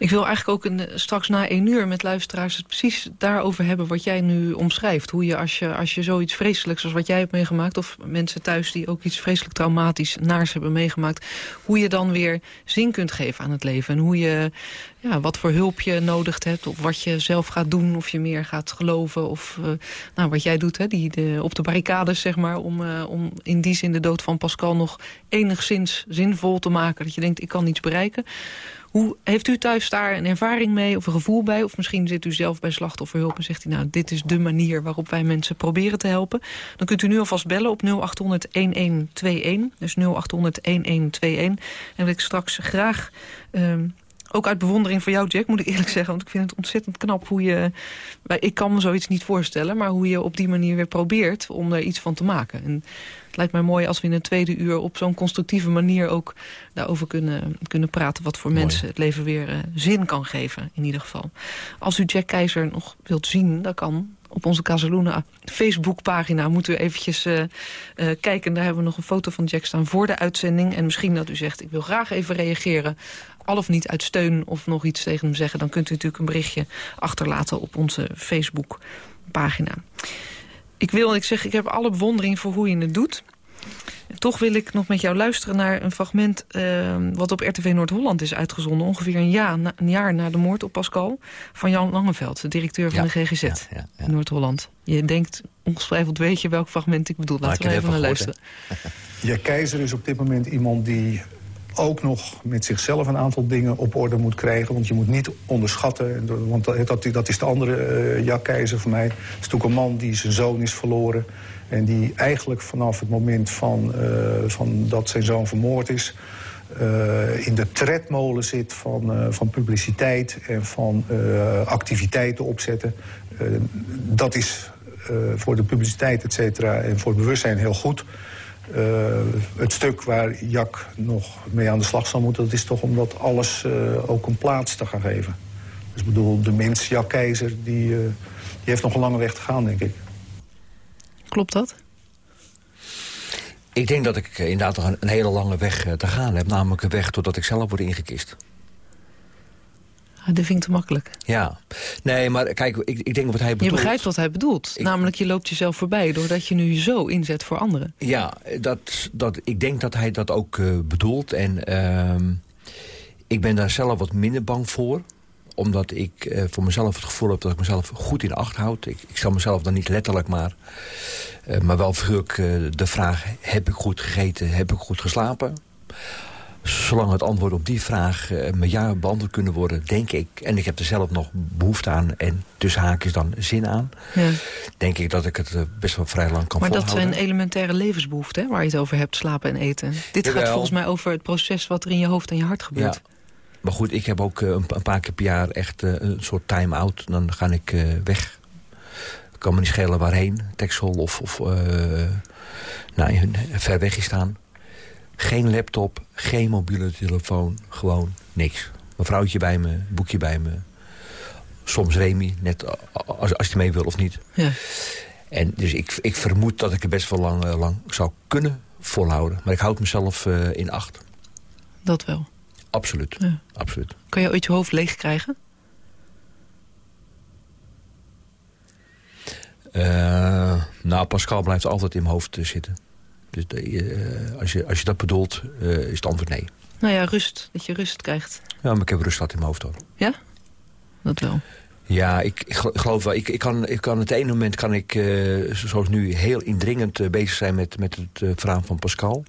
Ik wil eigenlijk ook een, straks na één uur met luisteraars het precies daarover hebben wat jij nu omschrijft. Hoe je als je, als je zoiets vreselijks als wat jij hebt meegemaakt... of mensen thuis die ook iets vreselijk traumatisch naars hebben meegemaakt... hoe je dan weer zin kunt geven aan het leven. En hoe je, ja, wat voor hulp je nodig hebt. Of wat je zelf gaat doen. Of je meer gaat geloven. Of eh, nou, wat jij doet hè, die, op de barricades, zeg maar. Om, eh, om in die zin de dood van Pascal nog enigszins zinvol te maken. Dat je denkt, ik kan iets bereiken. Hoe heeft u thuis daar een ervaring mee of een gevoel bij? Of misschien zit u zelf bij slachtofferhulp en zegt u... nou, dit is de manier waarop wij mensen proberen te helpen. Dan kunt u nu alvast bellen op 0800-1121. Dus 0800-1121. En wil ik straks graag... ehm, ook uit bewondering voor jou, Jack, moet ik eerlijk zeggen. Want ik vind het ontzettend knap hoe je... Ik kan me zoiets niet voorstellen, maar hoe je op die manier weer probeert... om er iets van te maken. En het lijkt mij mooi als we in een tweede uur op zo'n constructieve manier... ook daarover kunnen, kunnen praten wat voor Mooi. mensen het leven weer eh, zin kan geven, in ieder geval. Als u Jack Keizer nog wilt zien, dat kan op onze Casaluna Facebookpagina moet u eventjes eh, eh, kijken. Daar hebben we nog een foto van Jack staan voor de uitzending. En misschien dat u zegt, ik wil graag even reageren. Al of niet uit steun of nog iets tegen hem zeggen. Dan kunt u natuurlijk een berichtje achterlaten op onze Facebookpagina. Ik wil, ik zeg, ik heb alle bewondering voor hoe je het doet. En toch wil ik nog met jou luisteren naar een fragment... eh, wat op RTV Noord-Holland is uitgezonden. Ongeveer een jaar, na, een jaar na de moord op Pascal. Van Jan Langeveld, de directeur van Ja, de GGZ ja, ja, ja. in Noord-Holland. Je denkt, ongetwijfeld weet je welk fragment ik bedoel. Laten ik we even naar luisteren. Ja, Keizer is op dit moment iemand die ook nog met zichzelf een aantal dingen op orde moet krijgen. Want je moet niet onderschatten, want dat, dat- is de andere eh Jack Keizer voor mij. Het is natuurlijk een man die zijn zoon is verloren. En die eigenlijk vanaf het moment van, eh, van dat zijn zoon vermoord is... eh, in de tredmolen zit van, eh, van publiciteit en van eh, activiteiten opzetten. Eh, dat is eh, voor de publiciteit et cetera, en voor het bewustzijn heel goed. Eh, het stuk waar Jack nog mee aan de slag zal moeten... dat is toch om dat alles eh, ook een plaats te gaan geven. Dus ik bedoel, de mens Jack Keizer, die, eh, die heeft nog een lange weg te gaan, denk ik. Klopt dat? Ik denk dat ik inderdaad nog een, een hele lange weg te gaan heb. Namelijk een weg totdat ik zelf word ingekist. Dat vind ik te makkelijk. Ja. Nee, maar kijk, ik, ik denk wat hij Je bedoelt... begrijpt wat hij bedoelt. Ik- Namelijk, je loopt jezelf voorbij... doordat je nu zo inzet voor anderen. Ja, dat, dat, ik denk dat hij dat ook eh, bedoelt. En ehm, ik ben daar zelf wat minder bang voor. Omdat ik eh, voor mezelf het gevoel heb dat ik mezelf goed in acht houd. Ik, ik stel mezelf dan niet letterlijk maar... eh, maar wel figuurlijk de vraag, heb ik goed gegeten, heb ik goed geslapen? Zolang het antwoord op die vraag eh, met ja beantwoord kunnen worden, denk ik... en ik heb er zelf nog behoefte aan en tussen haakjes dan zin aan... Ja. denk ik dat ik het eh, best wel vrij lang kan Maar dat volhouden. zijn elementaire levensbehoeften hè, waar je het over hebt, slapen en eten. Dit gaat volgens mij over het proces wat er in je hoofd en je hart gebeurt. Ja. Maar goed, ik heb ook eh, een, paar keer per jaar echt een soort time-out. Dan ga ik weg. kan me niet schelen waarheen. Texel of, of nou, ver weg is staan. Geen laptop, geen mobiele telefoon. Gewoon niks. Mijn vrouwtje bij me, boekje bij me. Soms Remy, net als, als hij mee wil of niet. Ja. En dus ik, ik vermoed dat ik het best wel lang, eh, lang zou kunnen volhouden. Maar ik houd mezelf eh, in acht. Dat wel. Absoluut. Ja. Absoluut. Kan je ooit je hoofd leeg krijgen? Eh, nou, Pascal blijft altijd in mijn hoofd zitten. Dus eh, als, je, als je dat bedoelt, eh, is het antwoord nee. Nou ja, rust. Dat je rust krijgt. Ja, maar ik heb rust gehad in mijn hoofd hoor. Ja? Dat wel. Ja, ik, ik gel- geloof wel. Ik, ik, kan, ik kan het ene moment kan ik, eh, zo- zoals nu, heel indringend bezig zijn met, met het verhaal van Pascal.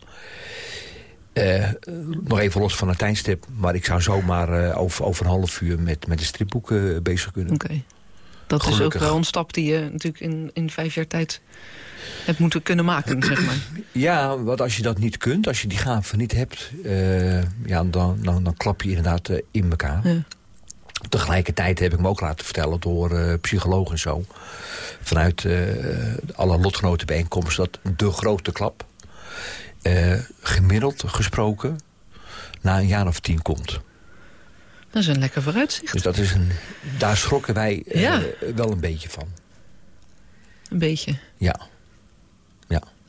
Nog even los van het tijdstip. Maar ik zou zomaar over, over een half uur met, met een stripboek eh, bezig kunnen. Oké. Dat is ook wel een stap die je natuurlijk in, in vijf jaar tijd hebt moeten kunnen maken, zeg maar. Ja, want als je dat niet kunt, als je die gave niet hebt... eh, ja, dan, dan, dan klap je inderdaad eh, in elkaar. Ja. Tegelijkertijd heb ik me ook laten vertellen door eh psychologen en zo... vanuit alle lotgenotenbijeenkomsten dat de grote klap gemiddeld gesproken na een jaar of tien komt. Dat is een lekker vooruitzicht. Dus dat is een, daar schrokken wij Ja. wel een beetje van. Een beetje. Ja.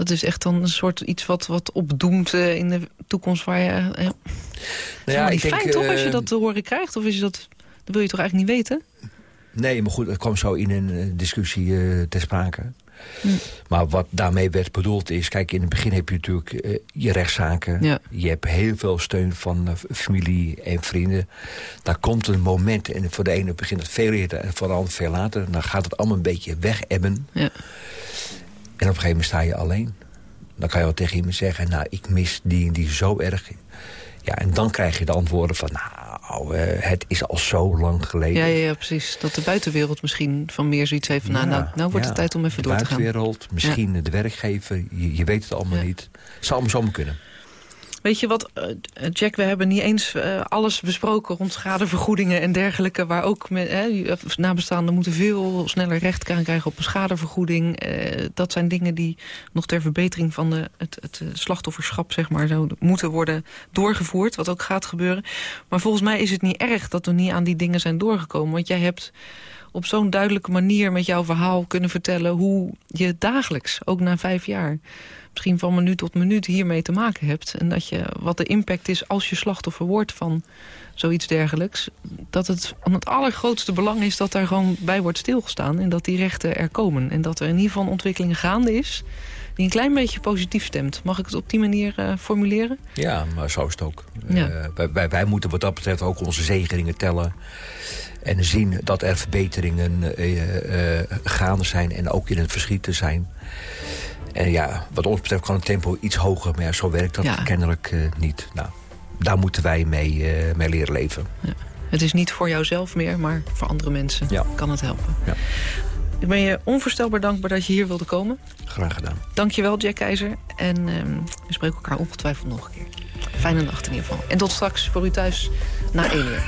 Dat is echt dan een soort iets wat, wat opdoemt eh, in de toekomst waar je... eh, Nou ja, ik denk, fijn toch als je eh, dat te horen krijgt? Of is dat, dat wil je toch eigenlijk niet weten? Nee, maar goed, het kwam zo in een discussie eh ter sprake. Hm. Maar wat daarmee werd bedoeld is... kijk, in het begin heb je natuurlijk je rechtszaken. Ja. Je hebt heel veel steun van familie en vrienden. Daar komt een moment, en voor de ene begint het veel eerder... en voor de ander veel later. Dan gaat het allemaal een beetje wegebben. Ja. En op een gegeven moment sta je alleen. Dan kan je wel tegen iemand zeggen... nou, ik mis die en die zo erg. Ja, en dan krijg je de antwoorden van... nou, eh, het is al zo lang geleden. Ja, ja, ja, precies. Dat de buitenwereld misschien van meer zoiets heeft van... nou, Ja, nou, nou wordt het tijd om even de door te gaan. buitenwereld, misschien de werkgever. Je, je weet het allemaal niet. Het zou allemaal zomaar kunnen. Weet je wat, eh, Jack, we hebben niet eens eh, alles besproken rond schadevergoedingen en dergelijke. Waar ook met, hè, nabestaanden moeten veel sneller recht krijgen op een schadevergoeding. Eh, dat zijn dingen die nog ter verbetering van de, het, het eh, slachtofferschap zeg maar, zo moeten worden doorgevoerd. Wat ook gaat gebeuren. Maar volgens mij is het niet erg dat we niet aan die dingen zijn doorgekomen. Want jij hebt op zo'n duidelijke manier met jouw verhaal kunnen vertellen... hoe je dagelijks, ook na vijf jaar misschien van minuut tot minuut hiermee te maken hebt. En dat je, wat de impact is als je slachtoffer wordt van zoiets dergelijks. Dat het van het allergrootste belang is dat daar gewoon bij wordt stilgestaan. En dat die rechten er komen. En dat er in ieder geval een ontwikkeling gaande is die een klein beetje positief stemt. Mag ik het op die manier eh, formuleren? Ja, maar zo is het ook. Ja. Eh, wij, wij, wij moeten wat dat betreft ook onze zegeningen tellen. En zien dat er verbeteringen eh, eh, gaande zijn. En ook in het verschiet te zijn. En ja, wat ons betreft kan het tempo iets hoger. Maar ja, zo werkt dat Ja. kennelijk eh, niet. Nou, daar moeten wij mee, eh, mee leren leven. Het is niet voor jouzelf meer, maar voor andere mensen Ja. kan het helpen. Ja. Ik ben je onvoorstelbaar dankbaar dat je hier wilde komen. Graag gedaan. Dankjewel, Jack Keizer. En ehm, we spreken elkaar ongetwijfeld nog een keer. Fijne nacht in ieder geval. En tot straks voor u thuis na één uur.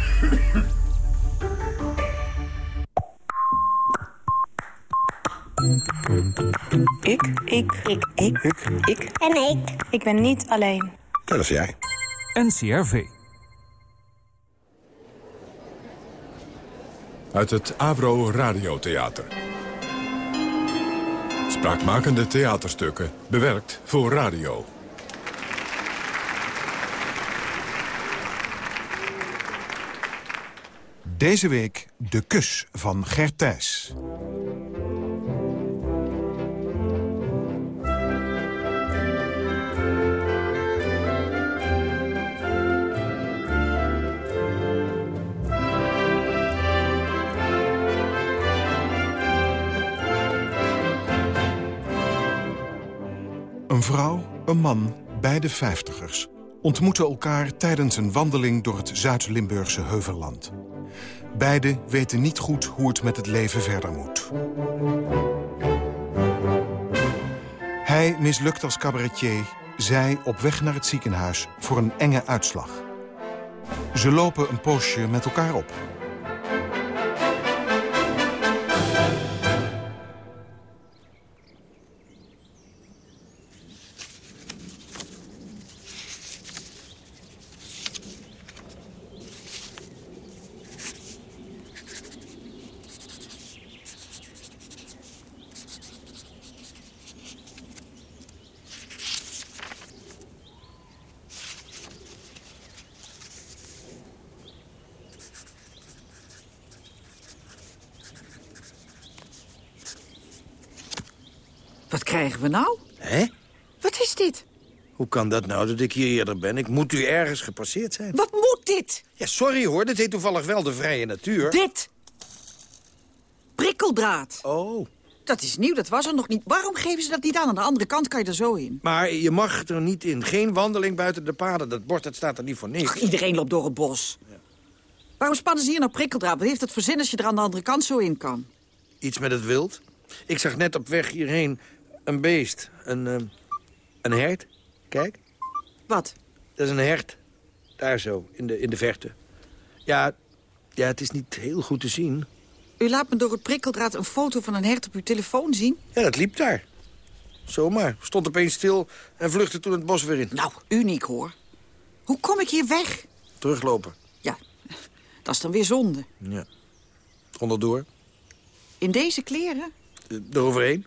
Ik. Ik. Ik. Ik. Ik. En ik. Ik ben niet alleen. Dat is jij. NCRV. Uit het Avro Radiotheater. Spraakmakende theaterstukken, bewerkt voor radio. Deze week De Kus van Gert Thijs. Vrouw, een man, beide vijftigers... ontmoeten elkaar tijdens een wandeling door het Zuid-Limburgse heuvelland. Beiden weten niet goed hoe het met het leven verder moet. Hij mislukt als cabaretier, zij op weg naar het ziekenhuis voor een enge uitslag. Ze lopen een poosje met elkaar op. nou? Hé? Wat is dit? Hoe kan dat nou dat ik hier eerder ben? Ik moet u ergens gepasseerd zijn. Wat moet dit? Ja, sorry hoor, dit heet toevallig wel de vrije natuur. Dit! Prikkeldraad. Oh. Dat is nieuw, dat was er nog niet. Waarom geven ze dat niet aan? Aan de andere kant kan je er zo in. Maar je mag er niet in. Geen wandeling buiten de paden. Dat bord dat staat er niet voor niks. Ach, iedereen loopt door het bos. Waarom spannen ze hier nou prikkeldraad? Wat heeft het voor zin als je er aan de andere kant zo in kan? Iets met het wild. Ik zag net op weg hierheen een beest. Een, eh, een hert. Kijk, Wat? dat is een hert. Daar zo, in de, in de verte. Ja, ja, het is niet heel goed te zien. U laat me door het prikkeldraad een foto van een hert op uw telefoon zien? Ja, dat liep daar. Zomaar. Stond opeens stil en vluchtte toen het bos weer in. Nou, uniek hoor. Hoe kom ik hier weg? Teruglopen. Ja, dat is dan weer zonde. Ja. Onderdoor. In deze kleren? Eh, Eroverheen.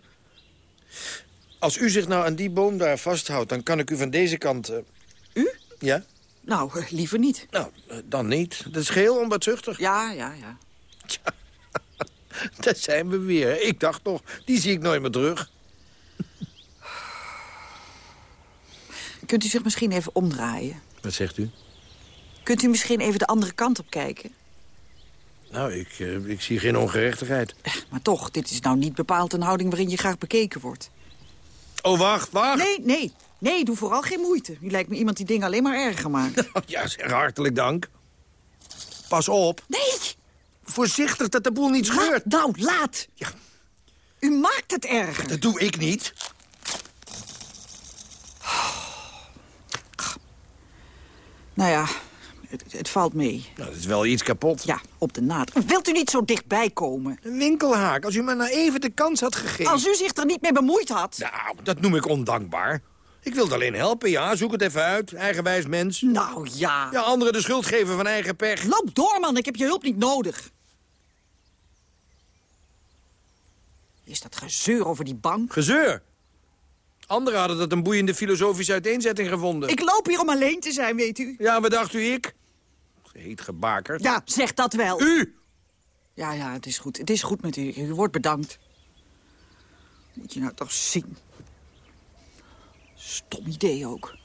Als u zich nou aan die boom daar vasthoudt... dan kan ik u van deze kant... eh, U? Ja? Nou, eh, liever niet. Nou, eh, dan niet. Dat is geheel onbaatzuchtig. Ja, ja, ja. Daar zijn we weer. Ik dacht nog, die zie ik nooit meer terug. Kunt u zich misschien even omdraaien? Wat zegt u? Kunt u misschien even de andere kant op kijken? Nou, ik, eh, ik zie geen ongerechtigheid. Maar toch, dit is nou niet bepaald een houding waarin je graag bekeken wordt. Oh, wacht, wacht. Nee, nee. Nee, doe vooral geen moeite. U lijkt me iemand die dingen alleen maar erger maakt. Ja, zeg, hartelijk dank. Pas op. Nee! Voorzichtig dat de boel niet scheurt. Nou, laat! Ja. U maakt het erger. Dat doe ik niet. Nou ja, het, het valt mee. Nou, dat is wel iets kapot. Ja, op de naad. Wilt u niet zo dichtbij komen? Een winkelhaak, als u me nou even de kans had gegeven. Als u zich er niet mee bemoeid had. Nou, dat noem ik ondankbaar. Ik wilde alleen helpen, ja. Zoek het even uit. Eigenwijs mens. Nou ja. Ja, anderen de schuld geven van eigen pech. Loop door, man. Ik heb je hulp niet nodig. Is dat gezeur over die bank? Gezeur. Anderen hadden dat een boeiende filosofische uiteenzetting gevonden. Ik loop hier om alleen te zijn, weet u. Ja, wat dacht u ik? Heet gebakerd. Ja, zeg dat wel. U! Ja, ja, het is goed. Het is goed met u. U wordt bedankt. Moet je nou toch zien. Stom idee ook.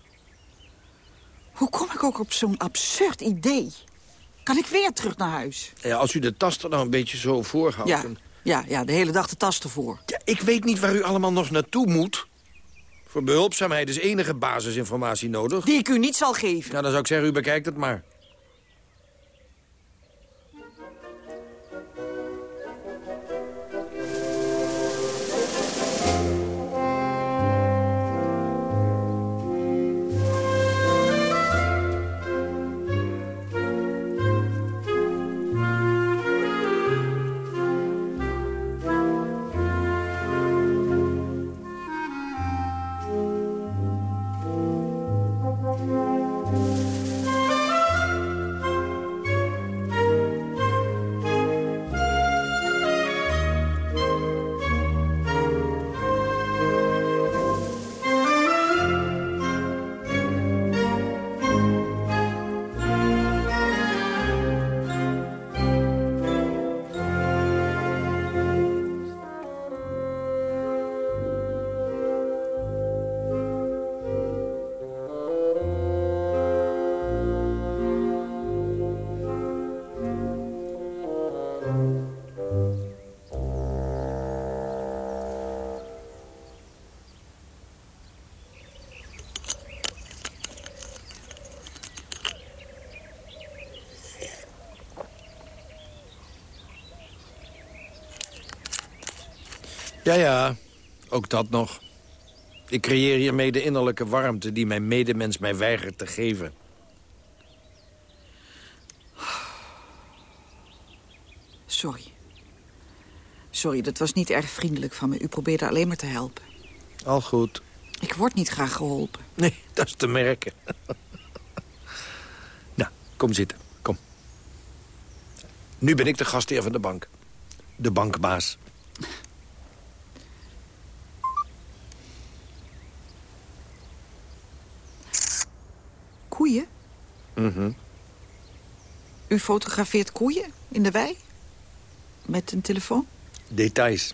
Hoe kom ik ook op zo'n absurd idee? Kan ik weer terug naar huis? Ja, als u de tas er nou een beetje zo voorhoudt... Ja, ja, ja, de hele dag de tas ervoor. Ja, ik weet niet waar u allemaal nog naartoe moet. Voor behulpzaamheid is enige basisinformatie nodig. Die ik u niet zal geven. Nou, dan zou ik zeggen, u bekijkt het maar. Ja, ja, ook dat nog. Ik creëer hiermee de innerlijke warmte die mijn medemens mij weigert te geven. Sorry. Sorry, dat was niet erg vriendelijk van me. U probeerde alleen maar te helpen. Al goed. Ik word niet graag geholpen. Nee, dat is te merken. nou, kom zitten. Kom. Nu ben ik de gastheer van de bank. De bankbaas. Koeien? Mhm. U fotografeert koeien in de wei? Met een telefoon? Details.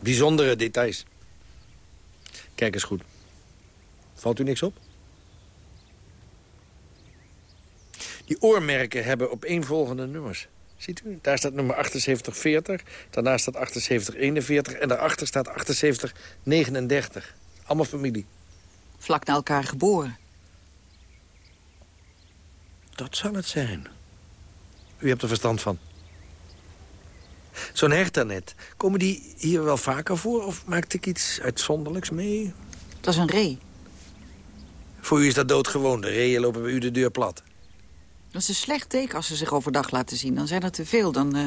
Bijzondere details. Kijk eens goed. Valt u niks op? Die oormerken hebben opeenvolgende nummers. Ziet u? Daar staat nummer 7840, daarna staat 7841 en daarachter staat 7839. Allemaal familie. Vlak na elkaar geboren. Dat zal het zijn. U hebt er verstand van. Zo'n hertenet, komen die hier wel vaker voor... of maakte ik iets uitzonderlijks mee? Dat is een ree. Voor u is dat doodgewoon. De reeën lopen bij u de deur plat. Dat is een slecht teken als ze zich overdag laten zien. Dan zijn er te veel. Dan, eh,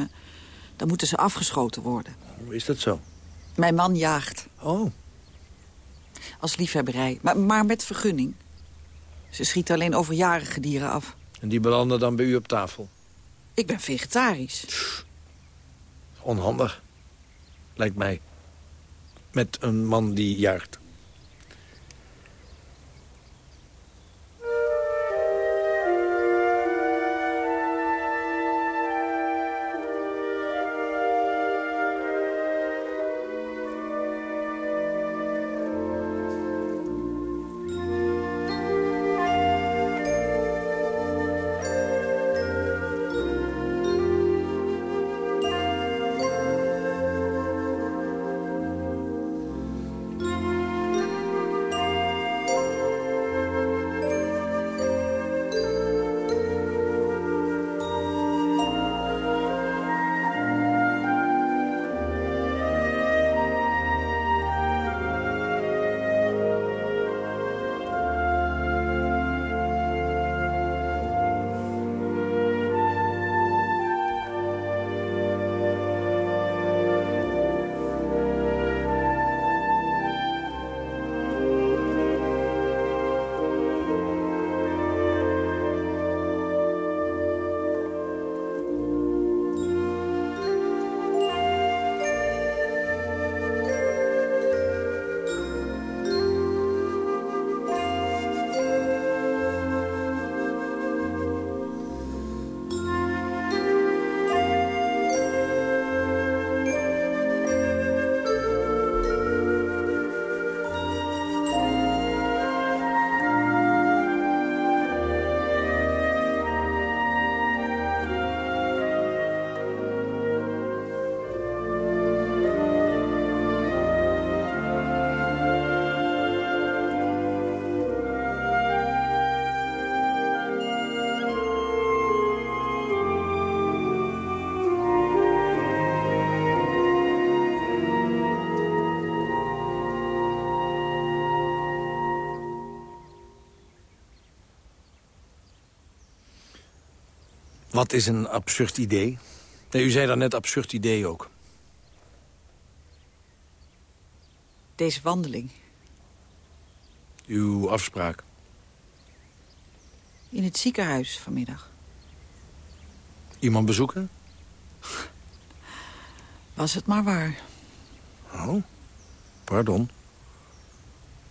dan moeten ze afgeschoten worden. Hoe is dat zo? Mijn man jaagt. Oh. Als liefhebberij, maar, maar met vergunning. Ze schieten alleen overjarige dieren af. En die belanden dan bij u op tafel? Ik ben vegetarisch. Onhandig. Lijkt mij. Met een man die jaagt. Wat is een absurd idee? Nee, u zei dan net absurd idee ook. Deze wandeling. Uw afspraak. In het ziekenhuis vanmiddag. Iemand bezoeken? Was het maar waar. Oh, pardon.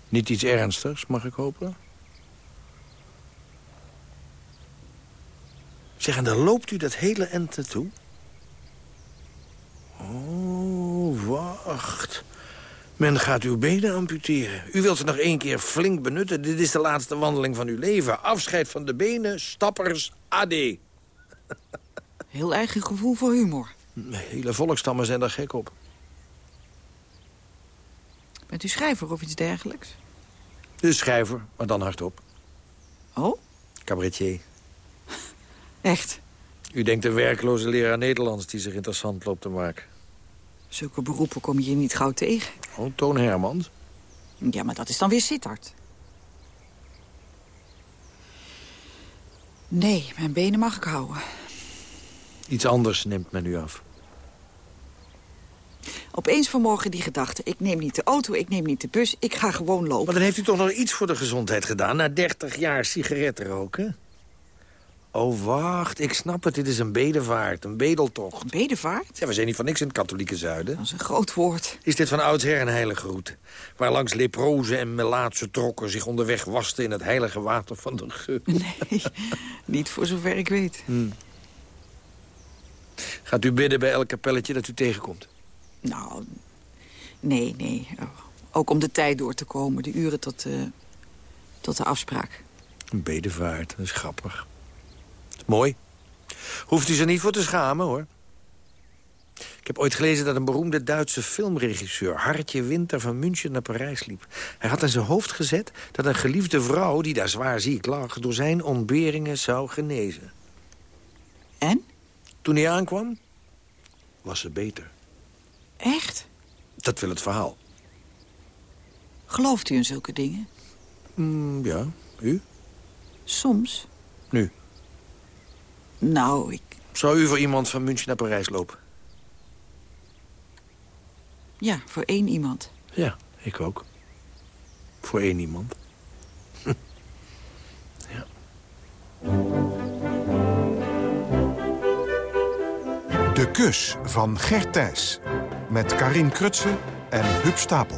Niet iets ernstigs, mag ik hopen? Zeg, en daar loopt u dat hele ente toe? Oh, wacht. Men gaat uw benen amputeren. U wilt ze nog één keer flink benutten. Dit is de laatste wandeling van uw leven. Afscheid van de benen, stappers, AD. Heel eigen gevoel voor humor. Hele volkstammen zijn daar gek op. Bent u schrijver of iets dergelijks? De schrijver, maar dan hardop. Oh? Cabaretier. Echt? U denkt een werkloze leraar Nederlands die zich interessant loopt te maken. Zulke beroepen kom je hier niet gauw tegen. Oh, Toon Hermans. Ja, maar dat is dan weer Sittard. Nee, mijn benen mag ik houden. Iets anders neemt men u af. Opeens vanmorgen die gedachte. Ik neem niet de auto, ik neem niet de bus, ik ga gewoon lopen. Maar dan heeft u toch nog iets voor de gezondheid gedaan... na 30 jaar sigaretten roken? Oh, wacht, ik snap het. Dit is een bedevaart, een bedeltocht. Een bedevaart? Ja, we zijn niet van niks in het katholieke zuiden. Dat is een groot woord. Is dit van oudsher een heilige route? Waar langs leprozen en melaatse trokken zich onderweg wasten... in het heilige water van de geul? Nee, niet voor zover ik weet. Hmm. Gaat u bidden bij elk kapelletje dat u tegenkomt? Nou, nee, nee. Ook om de tijd door te komen, de uren tot, uh, tot de afspraak. Een bedevaart, dat is grappig. Mooi. Hoeft u zich niet voor te schamen, hoor. Ik heb ooit gelezen dat een beroemde Duitse filmregisseur... Hartje Winter van München naar Parijs liep. Hij had in zijn hoofd gezet dat een geliefde vrouw... die daar zwaar ziek lag, door zijn ontberingen zou genezen. En? Toen hij aankwam, was ze beter. Echt? Dat wil het verhaal. Gelooft u in zulke dingen? Mm, ja, u? Soms. Nu? Nou, ik... Zou u voor iemand van München naar Parijs lopen? Ja, voor één iemand. Ja, ik ook. Voor één iemand. ja. De kus van Gert Thijs. Met Karin Krutse en Huub Stapel.